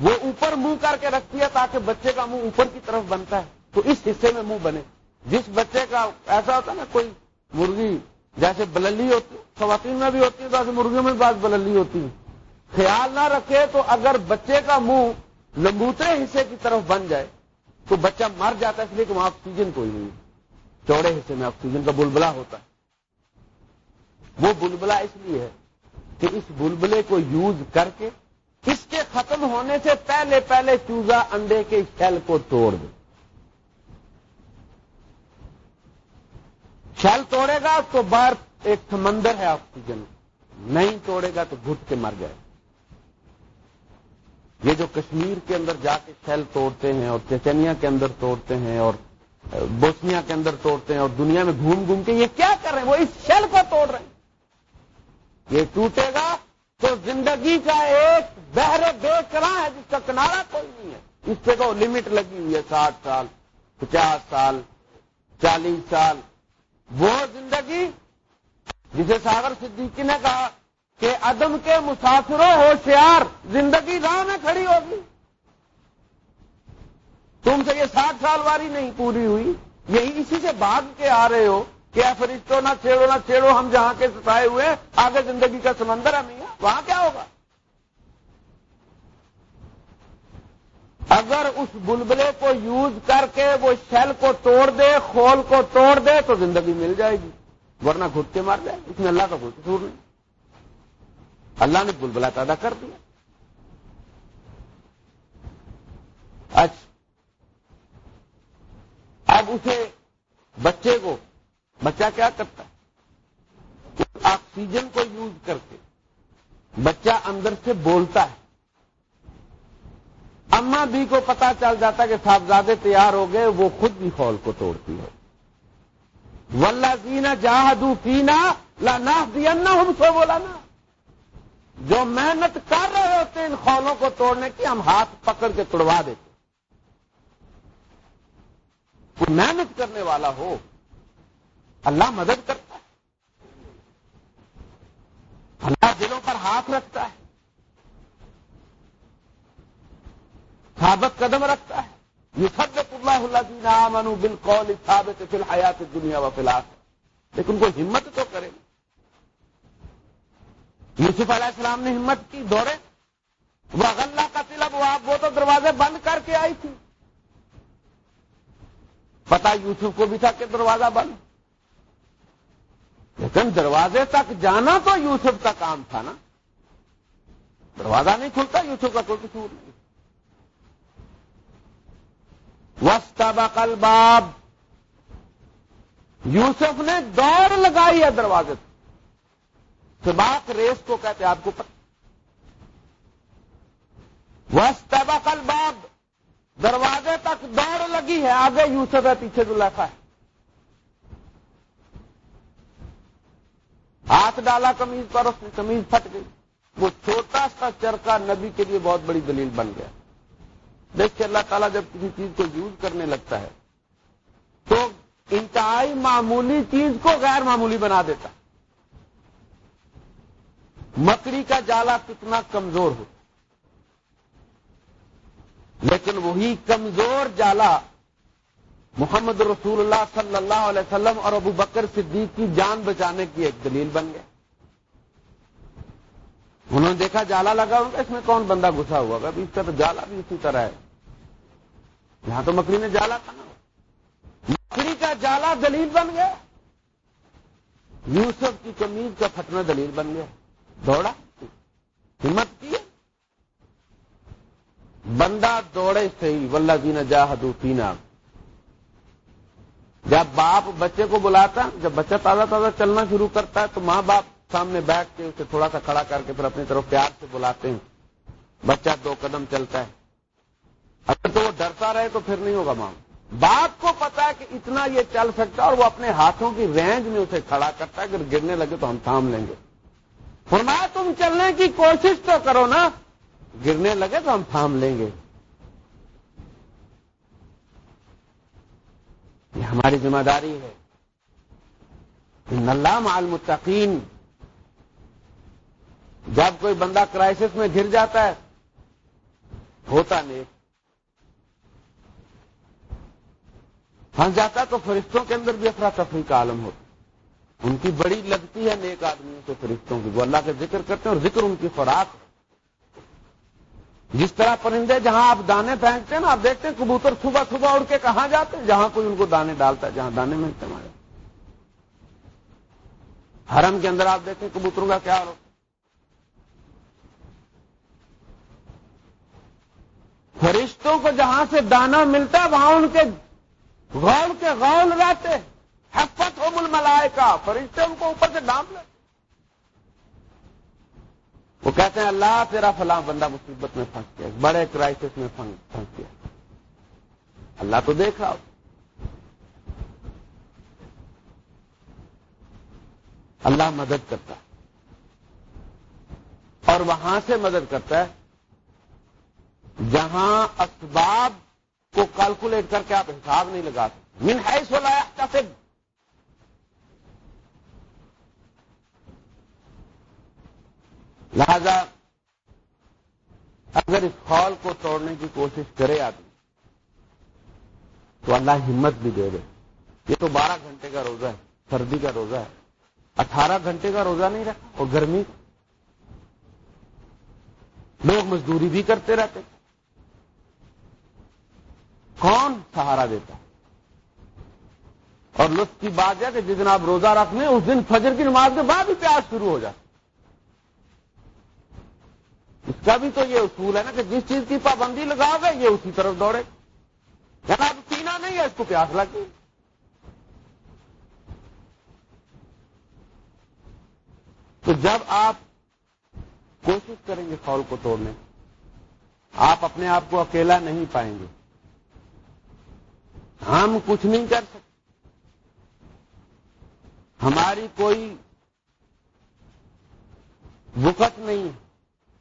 وہ اوپر منہ کر کے رکھتی ہے تاکہ بچے کا منہ اوپر کی طرف بنتا ہے۔ تو اس حصے میں منہ بنے۔ جس بچے کا ایسا ہوتا ہے نا، کوئی مرغی جیسے بللی ہوتی، خواتین میں بھی ہوتی ہے تو ایسے مرغیوں میں بات بللی ہوتی ہے خیال نہ رکھے تو اگر بچے کا منہ لمبوترے حصے کی طرف بن جائے تو بچہ مر جاتا ہے اس لیے کہ وہاں آکسیجن کوئی نہیں چوڑے حصے میں آکسیجن کا بلبلا ہوتا ہے۔ وہ بلبلا اس لیے ہے کہ اس بلبلے کو یوز کر کے اس کے ختم ہونے سے پہلے پہلے چوزا انڈے کے شیل کو توڑ دے۔ شیل توڑے گا تو باہر ایک سمندر ہے آکسیجن۔ نہیں توڑے گا تو گھٹ کے مر جائے۔ یہ جو کشمیر کے اندر جا کے شیل توڑتے ہیں اور چچنیا کے اندر توڑتے ہیں اور بوسنیا کے اندر توڑتے ہیں اور دنیا میں گھوم گھوم کے یہ کیا کر رہے ہیں؟ وہ اس شیل کو توڑ رہے ہیں۔ یہ ٹوٹے گا تو زندگی کا ایک بحر بے کرا ہے جس کا کنارا کوئی نہیں ہے۔ اس پہ تو لمٹ لگی ہوئی ہے ساٹھ سال، پچاس سال، چالیس سال۔ وہ زندگی جسے ساگر صدیقی نے کہا کہ عدم کے مسافروں ہوشیار زندگی راہ میں کھڑی ہوگی۔ تم سے یہ ساٹھ سال واری نہیں پوری ہوئی۔ یہی اسی سے بھاگ کے آ رہے ہو کہ فرشتوں، نہ چھیڑو نہ چھیڑو، ہم جہاں کے ستائے ہوئے آگے زندگی کا سمندر ہے وہاں کیا ہوگا؟ اگر اس بلبلے کو یوز کر کے وہ شیل کو توڑ دے خول کو توڑ دے، تو زندگی مل جائے گی، ورنہ گھٹ کے مار جائے اس میں اللہ کا کوئی قصور نہیں۔ اللہ نے بلبلا پیدا کر دیا۔ اچھا۔ اب اسے بچے کو، بچہ کیا کرتا؟ ہے آکسیجن کو یوز کر کے بچہ اندر سے بولتا ہے۔ اما بھی کو پتا چل جاتا ہے کہ صاحبزادے تیار ہو گئے، وہ خود بھی خول کو توڑتی ہے۔ ولہ زینا جہادو پینا لا نہ ہم سو بولا نا جو محنت کر رہے ہوتے ہیں ان خولوں کو توڑنے کی، ہم ہاتھ پکڑ کے توڑوا دیتے کوئی محنت کرنے والا ہو، اللہ مدد کرتا ہے۔ اللہ دلوں پر ہاتھ رکھتا ہے۔ ثابت قدم رکھتا ہے۔ یہ اللہ اللہ دینا منو بالکل ثابت فی الحیات دنیا و فی لیکن کوئی ہمت تو کرے۔ یوسف علیہ السلام نے ہمت کی دورے وہ اغلّہ کا تلب وہ وہ تو دروازے بند کر کے آئی تھی۔ پتا یوسف کو بھی تھا کہ دروازہ بند۔ لیکن دروازے تک جانا تو یوسف کا کام تھا نا۔ دروازہ نہیں کھلتا، یوسف کا کوئی قصور نہیں۔ وسط باب یوسف نے دوڑ لگائی ہے دروازے سباق ریس کو کہتے آپ کو پتہ وسط باب دروازے تک دوڑ لگی ہے، آگے یوسف ہے، پیچھے زلیخا ہے۔ ہاتھ ڈالا، کمیز پر، اس نے کمیز پھٹ گئی۔ وہ چھوٹا سا چرکا نبی کے لیے بہت بڑی دلیل بن گیا۔ دیکھیے، اللہ تعالیٰ جب کسی چیز کو یوز کرنے لگتا ہے، تو انتہائی معمولی چیز کو غیر معمولی بنا دیتا۔ ہے مکڑی کا جالا کتنا کمزور ہو۔ لیکن وہی کمزور جالا محمد رسول اللہ صلی اللہ علیہ وسلم اور ابو بکر صدیق کی جان بچانے کی ایک دلیل بن گیا۔ انہوں نے دیکھا جالا لگا ہوگا اس میں کون بندہ گھسا ہوا گا اس کا تو جالا بھی اسی طرح ہے۔ یہاں تو مکڑی نے جالا تھا نا۔ مکڑی کا جالا دلیل بن گیا۔ یوسف کی کمیز کا پھٹنا دلیل بن گیا۔ دوڑا؟ ہمت کی بندہ دوڑے صحیح ولہ دینا جاہدو پینا جب باپ بچے کو بلاتا، جب بچہ تازہ تازہ چلنا شروع کرتا ہے، تو ماں باپ سامنے بیٹھ کے اسے تھوڑا سا کھڑا کر کے پھر اپنی طرف پیار سے بلاتے ہیں۔ بچہ دو قدم چلتا ہے۔ اگر تو وہ ڈرتا رہے تو پھر نہیں ہوگا ماں۔ باپ کو پتا ہے کہ اتنا یہ چل سکتا ہے اور وہ اپنے ہاتھوں کی رینج میں اسے کھڑا کرتا ہے۔ اگر گرنے لگے تو ہم تھام لیں گے۔ فرمایا تم چلنے کی کوشش تو کرو نا، گرنے لگے تو ہم تھام لیں گے۔ یہ ہماری ذمہ داری ہے۔ نلام مال متقین جب کوئی بندہ کرائسس میں گر جاتا ہے، ہوتا نہیں۔ پھنس جاتا تو فرشتوں کے اندر بھی افراتفری کا عالم ہوتا ان کی بڑی لگتی ہے نیک آدمیوں سے فرشتوں کی، وہ اللہ کا ذکر کرتے ہیں اور ذکر ان کی خوراک جس طرح پرندے جہاں آپ دانے پھینکتے ہیں نا، آپ دیکھتے ہیں کبوتر صبح صبح اڑ کے کہاں جاتے ہیں؟ جہاں کوئی ان کو دانے ڈالتا ہے، جہاں دانے ملتے ہمارے حرم کے اندر آپ دیکھیں کبوتروں کا کیا ہوتا فرشتوں کو جہاں سے دانا ملتا ہے، وہاں ان کے غول کے غول رہتے حفت ہو مل ملائے کا فرشتے ان کو اوپر سے ڈانپ لیتے وہ کہتے ہیں، اللہ تیرا فلاں بندہ مصیبت میں پھنس گیا بڑے کرائسس میں پھنس گیا۔ اللہ تو دیکھ رہا اللہ مدد کرتا ہے۔ اور وہاں سے مدد کرتا ہے۔ جہاں اسباب کو کیلکولیٹ کر کے آپ حساب نہیں لگاتے من ہے سولایا کیسے لہذا اگر اس خال کو توڑنے کی کوشش کرے آدمی، تو اللہ ہمت بھی دے دے۔ یہ تو بارہ گھنٹے کا روزہ ہے، سردی کا روزہ ہے۔ اٹھارہ گھنٹے کا روزہ نہیں رکھا، اور گرمی۔ لوگ مزدوری بھی کرتے رہتے۔ کون سہارا دیتا؟ اور لطف کی بات ہے کہ جس دن آپ روزہ رکھنے اس دن فجر کی نماز کے بعد ہی پیاس شروع ہو جاتا۔ اس کا بھی تو یہ اصول ہے نا کہ جس چیز کی پابندی لگاؤ گے یہ اسی طرف دوڑے۔ جناب پینا نہیں ہے اس کو پیاس لگی۔ تو جب آپ کوشش کریں گے خول کو توڑنے، آپ اپنے آپ کو اکیلا نہیں پائیں گے۔ ہم کچھ نہیں کر سکتے۔ ہماری کوئی وقت نہیں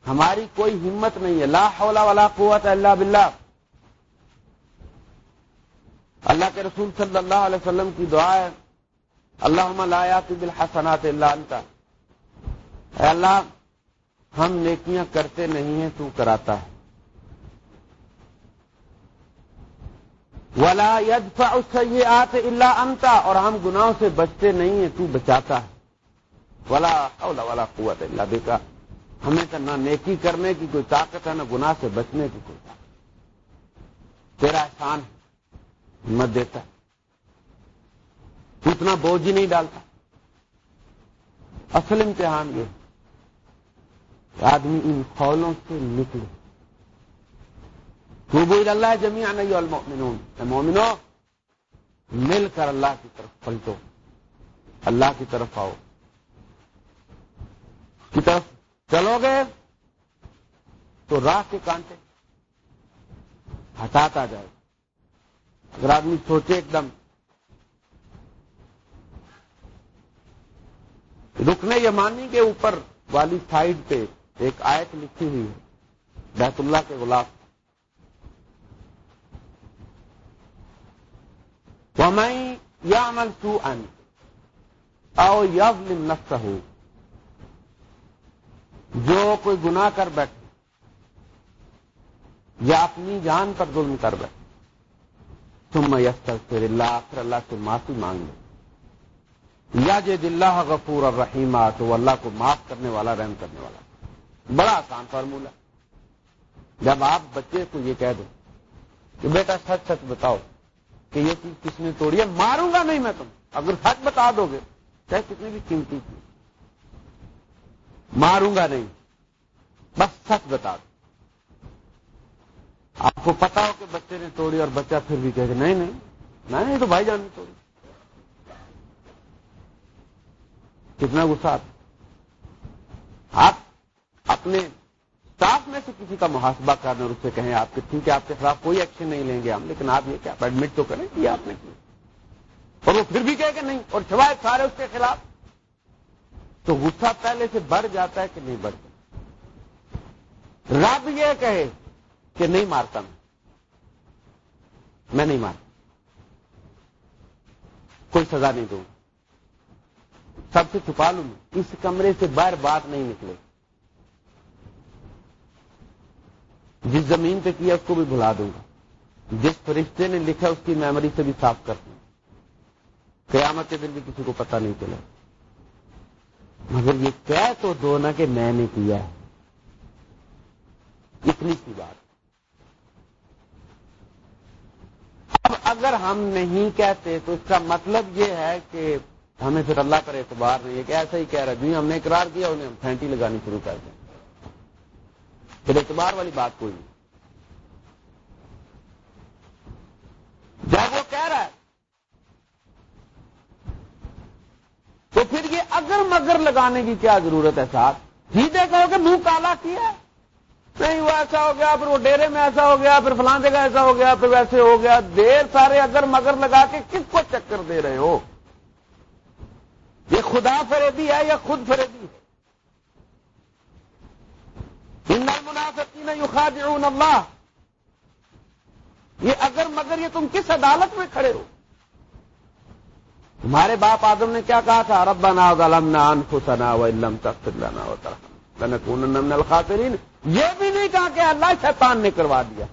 ہماری کوئی ہمت نہیں ہے. لا حول ولا قوت اللہ باللہ. اللہ کے رسول صلی اللہ علیہ وسلم کی دعا ہے. اللہ لا بالحسنات اللہ انت. اے اللہ، ہم نیکیاں کرتے نہیں ہیں، تو کراتا ہے. ولا یدفع السیئات الا انت. اور ہم گناہوں سے بچتے نہیں ہیں، تو بچاتا ہے. ولا حول ولا قوت الا بک ہمیں تو نہ نیکی کرنے کی کوئی طاقت ہے، نہ گناہ سے بچنے کی کوئی طاقت۔ تیرا احسان ہمت دیتا ہے۔ اتنا بوجھ ہی نہیں ڈالتا۔ اصل امتحان یہ آدمی ان خولوں سے نکلے۔ خوب اللہ جمیا نہیں المؤمنون۔ مومنو، مل کر اللہ کی طرف پلٹو۔ اللہ کی طرف آؤ۔ کی طرف؟ چلو گے تو راہ کے کانٹے ہٹاتا جائے۔ اگر آدمی سوچے ایک دم رکنے یمانی کے اوپر والی سائڈ پہ ایک آیت لکھی ہوئی ہے، بیت اللہ کے گلاب میں یا عمل سو ان او ہو جو کوئی گناہ کر بیٹھے یا اپنی جان پر ظلم کر بیٹھے تم یس پھر اللہ آخر اللہ سے معافی مانگ لو یا جے دلہ غفور اور تو اللہ کو معاف کرنے والا، رحم کرنے والا۔ بڑا آسان فارمولہ جب آپ بچے کو یہ کہہ دو کہ بیٹا سچ سچ بتاؤ کہ یہ چیز کس نے توڑی ہے، ماروں گا نہیں میں تم اگر سچ بتا دو گے، چاہے کتنی بھی قیمتی تھی ماروں گا نہیں۔ بس سچ بتا دو۔ آپ کو پتا ہو کہ بچے نے توڑی اور بچہ پھر بھی کہ نہیں نہیں نہیں تو بھائی جان نے توڑی۔ کتنا غصہ آپ آپ اپنے اسٹاف میں سے کسی کا محاسبہ کرنا اور اس سے کہیں آپ کے ٹھیک ہے، آپ کے خلاف کوئی ایکشن نہیں لیں گے ہم، لیکن آپ یہ کیا ایڈمٹ تو کریں کہ آپ نے کیا۔ اور وہ پھر بھی کہے کہ نہیں، اور سوائے سارے اس کے خلاف۔ تو غصہ پہلے سے بڑھ جاتا ہے کہ نہیں بڑھتا رب یہ کہے کہ نہیں مارتا میں۔ میں نہیں مارتا۔ کوئی سزا نہیں دوں۔ سب سے چھپا لوں۔ اس کمرے سے باہر بات نہیں نکلے۔ جس زمین پہ کیا اس کو بھی بھلا دوں گا۔ جس فرشتے نے لکھا اس کی میموری سے بھی صاف کر دوں۔ قیامت کے دن بھی کسی کو پتا نہیں چلا مگر یہ کہہ تو دو نا کہ میں نے کیا ہے۔ اتنی سی بات۔ اب اگر ہم نہیں کہتے تو اس کا مطلب یہ ہے کہ ہمیں پھر اللہ پر اعتبار نہیں ہے کہ ایسا ہی کہہ رہا جی ہم نے اقرار کیا، انہیں ہم پھینٹی لگانی شروع کر دیں۔ پھر اعتبار والی بات کوئی نہیں۔ جب وہ کہہ رہا ہے تو پھر یہ اگر مگر لگانے کی کیا ضرورت ہے ساتھ سیدھے کہو کہ منہ کالا کیا نہیں، وہ ایسا ہو گیا، پھر وہ ڈیرے میں ایسا ہو گیا، پھر فلان جگہ ایسا ہو گیا، پھر ویسے ہو گیا۔ دیر سارے اگر مگر لگا کے کس کو چکر دے رہے ہو؟ یہ خدا فریدی ہے یا خود فریدی ہے؟ المنافقین یخادعون اللہ۔ یہ اگر مگر، یہ تم کس عدالت میں کھڑے ہو؟ تمہارے باپ آدم نے کیا کہا تھا؟ ربنا ظلمنا انفسنا وان تغفر لنا وترحمنا. لنكونن من الخاسرین. یہ بھی نہیں کہا کہ اللہ شیطان نے کروا دیا.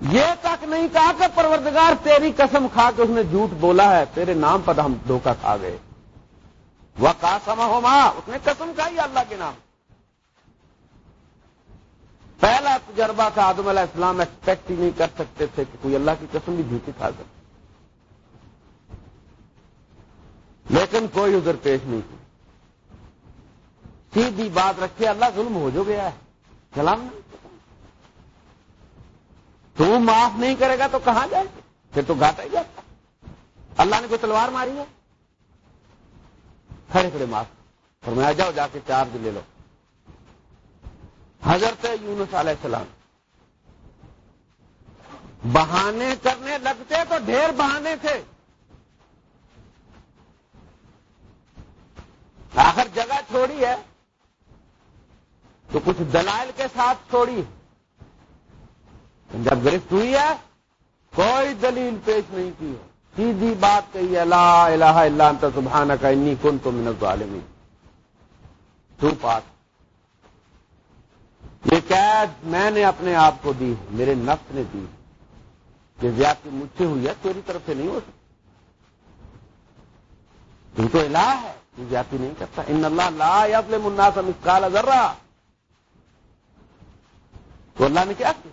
یہ تک نہیں کہا کہ پروردگار تیری قسم کھا کے اس نے جھوٹ بولا ہے، تیرے نام پر ہم دھوکہ کھا گئے. وہ کا سما ہو ماں اس نے قسم کھائی اللہ کے نام. پہلا تجربہ تھا آدم علیہ السلام ایکسپیکٹ ہی نہیں کر سکتے تھے کہ کوئی اللہ کی قسم بھی جھوٹی کھا سکتے لیکن کوئی ادھر پیش نہیں کی۔ سیدھی بات رکھے اللہ ظلم ہو جو گیا ہے۔ چلام تو معاف نہیں کرے گا تو کہاں جائے گا پھر تو گاٹا ہی جاتا اللہ نے کوئی تلوار ماری ہے؟ کھڑے کھڑے معاف۔ اور میں آ جاؤ، جا کے چارج لے لو۔ حضرت یونس علیہ السلام۔ بہانے کرنے لگتے تو ڈھیر بہانے تھے۔ آخر جگہ چھوڑی ہے تو کچھ دلائل کے ساتھ چھوڑی ہے۔ جب گرفت ہوئی ہے، کوئی دلیل پیش نہیں کی ہے۔ سیدھی بات کہی ہے، لا الہ الا انت سبحانہ کا انی کن تو منت عالمی تو پاس یہ قید میں نے اپنے آپ کو دی میرے نفس نے دی کہ زیادتی مجھ سے ہوئی ہے، تیری طرف سے نہیں ہو سکتی۔ تو الہ ہے۔ تو زیادتی نہیں کرتا۔ ان اللہ لا یظلم الناس مثقال ذرہ۔ تو اللہ نے کیا کیا؟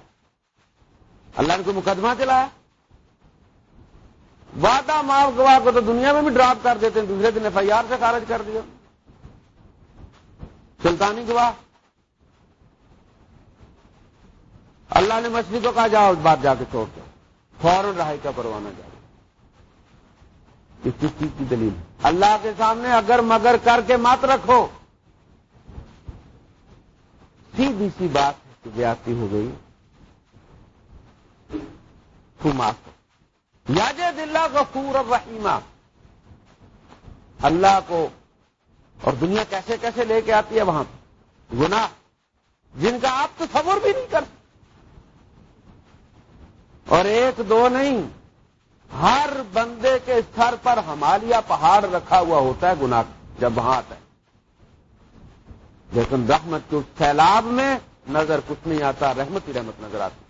اللہ نے کوئی مقدمہ چلایا؟ وعدہ معاف گواہ کو تو دنیا میں بھی ڈراپ کر دیتے ہیں، دوسرے دن ایف آئی آر سے خارج کر دیا۔ سلطانی گواہ۔ اللہ نے مچھلی کو کہا، جاؤ اس بات جا کے چھوڑ دو۔ فوراً رہائی کا پروانہ جائے کس چیز کی دلیل اللہ کے سامنے اگر مگر کر کے مت رکھو۔ سیدھی سی بات زیادتی ہو گئی۔ تو معاف یاج دلہ غفور الرحیمہ۔ اللہ کو اور دنیا کیسے کیسے لے کے آتی ہے وہاں گنا جن کا آپ تصور بھی نہیں کرتے۔ اور ایک دو نہیں۔ ہر بندے کے استر پر ہمالیہ پہاڑ رکھا ہوا ہوتا ہے گنا جب وہاں آتا ہے۔ لیکن رحمت کے سیلاب میں نظر کچھ نہیں آتا، رحمت ہی رحمت نظر آتی۔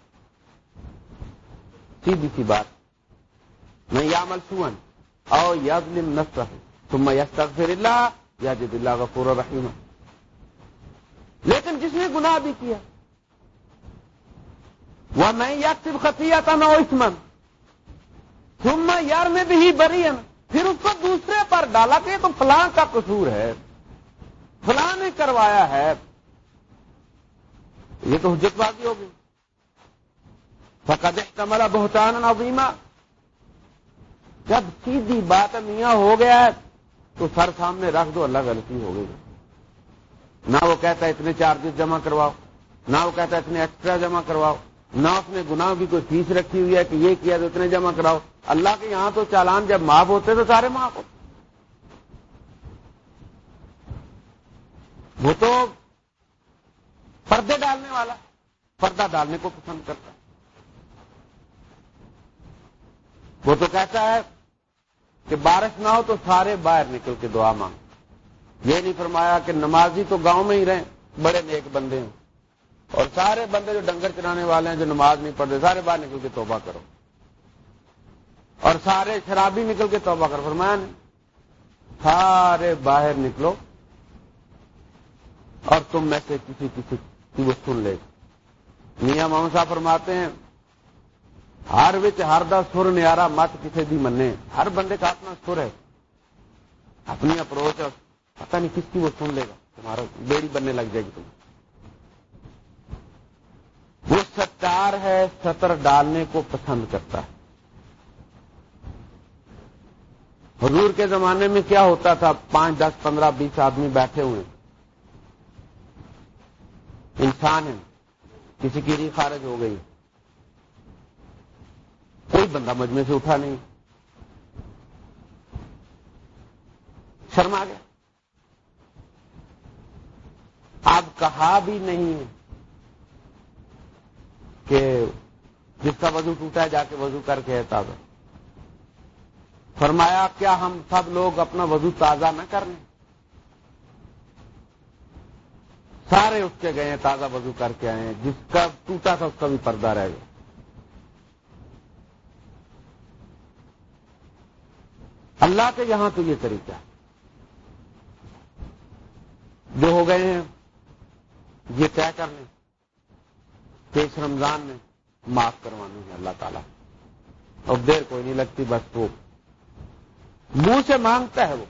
سیدھی سی بات۔ میں یا ملسون او یزلم نسر تم یستغفر اللہ یا جد اللہ غفور رحیم لیکن جس نے گناہ بھی کیا وہ میں یا صرف خطیہ تھا نہ اسمن تم یار میں بھی ہی بری پھر اس کو دوسرے پر ڈالا کہ تو فلاں کا قصور ہے۔ فلاں نے کروایا ہے۔ یہ تو حجت بازی ہوگی فقد کمرا بہتان عظیمہ جب سیدھی بات میاں ہو گیا ہے، تو سر سامنے رکھ دو، اللہ غلطی ہو گئی۔ نہ وہ کہتا ہے اتنے چارجز جمع کرواؤ، نہ وہ کہتا ہے اتنے ایکسٹرا جمع کرواؤ۔ نہ اس نے گناہ کی کوئی فیس رکھی ہوئی ہے کہ یہ کیا تو اتنے جمع کراؤ؟ اللہ کے یہاں تو چالان جب معاف ہوتے تو سارے معاف ہوتے وہ تو پردے ڈالنے والا پردہ ڈالنے کو پسند کرتا وہ تو کہتا ہے کہ بارش نہ ہو تو سارے باہر نکل کے دعا مانگ۔ یہ نہیں فرمایا کہ نمازی تو گاؤں میں ہی رہیں، بڑے نیک بندے ہیں اور سارے بندے جو ڈنگر چلانے والے ہیں، جو نماز نہیں پڑھتے، سارے باہر نکل کے توبہ کرو۔ اور سارے شرابی نکل کے توبہ کرو۔ فرمایا نہیں سارے باہر نکلو اور تم میں سے کسی کسی کی وہ سن لے۔ میاں محمد صاحب فرماتے ہیں، ہر وچ ہر دا سر نیارا مت کسی دی منے۔ ہر بندے کا اپنا سر ہے۔ اپنی اپروچ پتہ نہیں کس کی وہ سن لے گا۔ تمہارا بیڑی بننے لگ جائے گی تم وہ ستار ہے، سطر ڈالنے کو پسند کرتا ہے۔ حضور کے زمانے میں کیا ہوتا تھا؟ پانچ، دس، پندرہ، بیس آدمی بیٹھے ہوئے۔ انسان ہے کسی کی ری خارج ہو گئی۔ کوئی بندہ مجمے سے اٹھا نہیں۔ شرم آ گیا۔ آپ کہا بھی نہیں ہے۔ کہ جس کا وضو ٹوٹا ہے جا کے وضو کر کے ہے۔ تازہ فرمایا کیا ہم سب لوگ اپنا وضو تازہ نہ کر لیں سارے اٹھ کے گئے ہیں، تازہ وضو کر کے آئے ہیں۔ جس کا ٹوٹا تھا، اس کا بھی پردہ رہ گیا۔ اللہ کے یہاں تو یہ طریقہ جو ہو گئے ہیں، یہ طے کر لیں۔ کہ اس رمضان میں معاف کروانے ہیں اللہ تعالیٰ۔ اور دیر کوئی نہیں لگتی، بس وہ۔ منہ سے مانگتا ہے وہ۔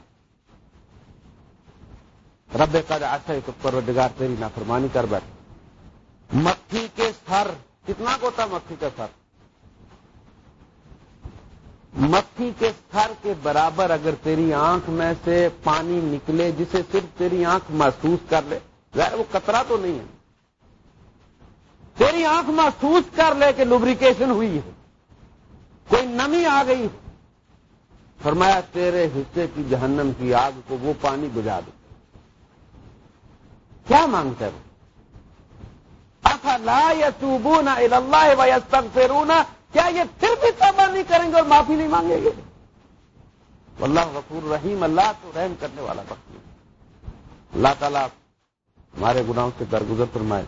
رب کا ایسا ہی تو پروردگار تیری نافرمانی کر بیٹھ مکھی کے سر، کتنا ہوتا مکھی کا سر؟ مکھی کے سر کے برابر اگر تیری آنکھ میں سے پانی نکلے، جسے صرف تیری آنکھ محسوس کر لے، ظاہر وہ کترا تو نہیں ہے۔ تیری آنکھ محسوس کر لے کہ لوبریکیشن ہوئی ہے۔ کوئی نمی آ گئی فرمایا، تیرے حصے کی جہنم کی آگ کو وہ پانی بجا دے۔ کیا مانگتا ہے افلا یا چوبونا اللہ یا رونا کیا یہ پھر بھی توبہ نہیں کریں گے اور معافی نہیں مانگیں گے؟ اللہ غفور رحیم، اللہ تو رحم کرنے والا وقت اللہ تعالیٰ ہمارے گناہوں سے درگزر فرمائے۔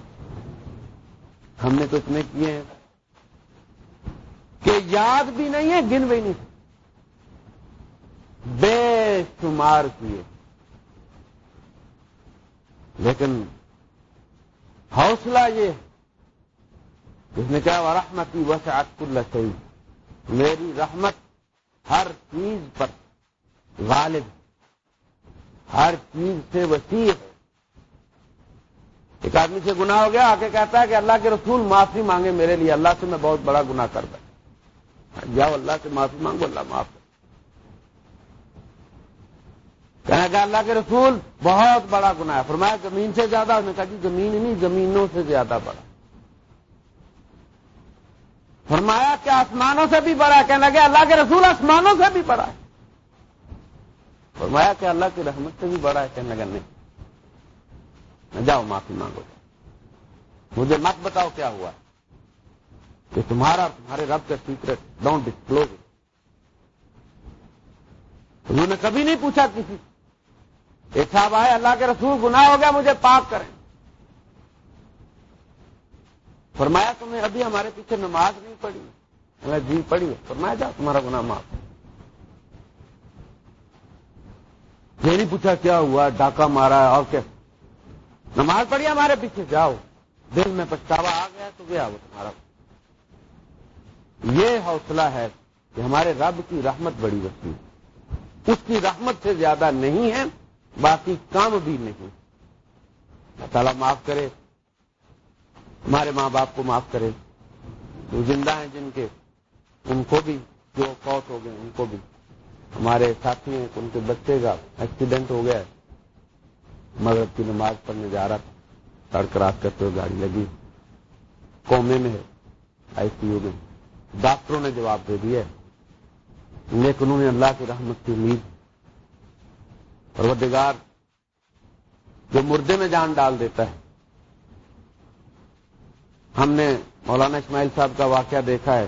ہم نے تو اتنے کیے ہیں۔ کہ یاد بھی نہیں ہے، گن بھی نہیں۔ بے شمار کیے۔ لیکن حوصلہ یہ اس نے کہا وہ رحمتی وسعت آج کل میری رحمت ہر چیز پر غالب ہر چیز سے وسیع ہے۔ ایک آدمی سے گناہ ہو گیا، آ کے کہتا ہے کہ اللہ کے رسول معافی مانگے میرے لیے، اللہ سے میں بہت بڑا گناہ کرتا جاؤ، اللہ سے معافی مانگو، اللہ معاف کہنا کہ اللہ کے رسول بہت بڑا گناہ ہے۔ فرمایا، زمین سے زیادہ۔ اس نے کہا جی زمین نہیں، زمینوں سے زیادہ بڑا۔ فرمایا کہ آسمانوں سے بھی بڑا کہنے لگے، اللہ کے رسول آسمانوں سے بھی بڑا ہے۔ فرمایا کہ اللہ کی رحمت سے بھی بڑا ہے۔ کہنے لگا نہیں۔ جاؤ معافی مانگو۔ مجھے مت بتاؤ کیا ہوا۔ کہ تمہارا تمہارے رب کا سیکرٹ ڈونٹ ڈسکلوز انہوں نے کبھی نہیں پوچھا کسی ایک صاحب آئے، اللہ کے رسول، گناہ ہو گیا، مجھے پاک کریں۔ فرمایا، تمہیں ابھی ہمارے پیچھے نماز نہیں پڑھی۔ جی پڑھی ہے۔ فرمایا جا تمہارا گناہ معاف۔ یہ نہیں پوچھا کیا ہوا، ڈاکہ مارا ہے اور کیا۔ نماز پڑھی ہمارے پیچھے، جاؤ۔ دل میں پچھتاوا آ گیا تو گیا وہ تمہارا۔ یہ حوصلہ ہے کہ ہمارے رب کی رحمت بڑی وسیع اس کی رحمت سے زیادہ نہیں ہے، باقی کام بھی نہیں۔ اللہ تعالیٰ معاف کرے۔ ہمارے ماں باپ کو معاف کرے۔ جو زندہ ہیں جن کے، ان کو بھی، جو فوت ہو گئے، ان کو بھی۔ ہمارے ساتھی ہیں، ان کے بچے کا ایکسیڈنٹ ہو گیا ہے۔ مغرب کی نماز پڑھنے جا رہا تھا سڑک کراس کرتے ہوئے گاڑی لگی۔ قومے میں ہے آئی سی یو میں۔ ڈاکٹروں نے جواب دے دیا لیکن انہوں نے اللہ کی رحمت کی امید۔ پروردگار جو مردے میں جان ڈال دیتا ہے۔ ہم نے مولانا اسماعیل صاحب کا واقعہ دیکھا ہے۔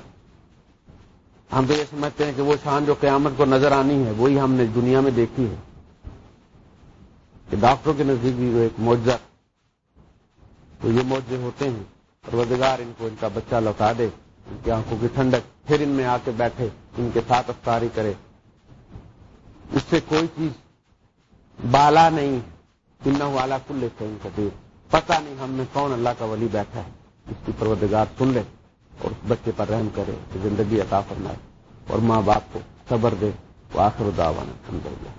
ہم تو یہ سمجھتے ہیں کہ وہ شان جو قیامت کو نظر آنی ہے، وہی ہم نے دنیا میں دیکھی ہے۔ کہ ڈاکٹروں کے نزدیک بھی وہ ایک معجزہ تو یہ معجزے ہوتے ہیں۔ پروردگار ان کو ان کا بچہ لوٹا دے۔ ان کی آنکھوں کی ٹھنڈک۔ پھر ان میں آ کے بیٹھے۔ ان کے ساتھ افطاری کرے۔ اس سے کوئی چیز بالا نہیں کنہ والا کل لیتے ان کا دیر پتا نہیں ہم میں کون اللہ کا ولی بیٹھا ہے۔ اس کی پروردگار سن لے اور اس بچے پر رحم کرے زندگی عطا فرمائے اور ماں باپ کو صبر دے۔ وہ آخر دعوانا سمجھ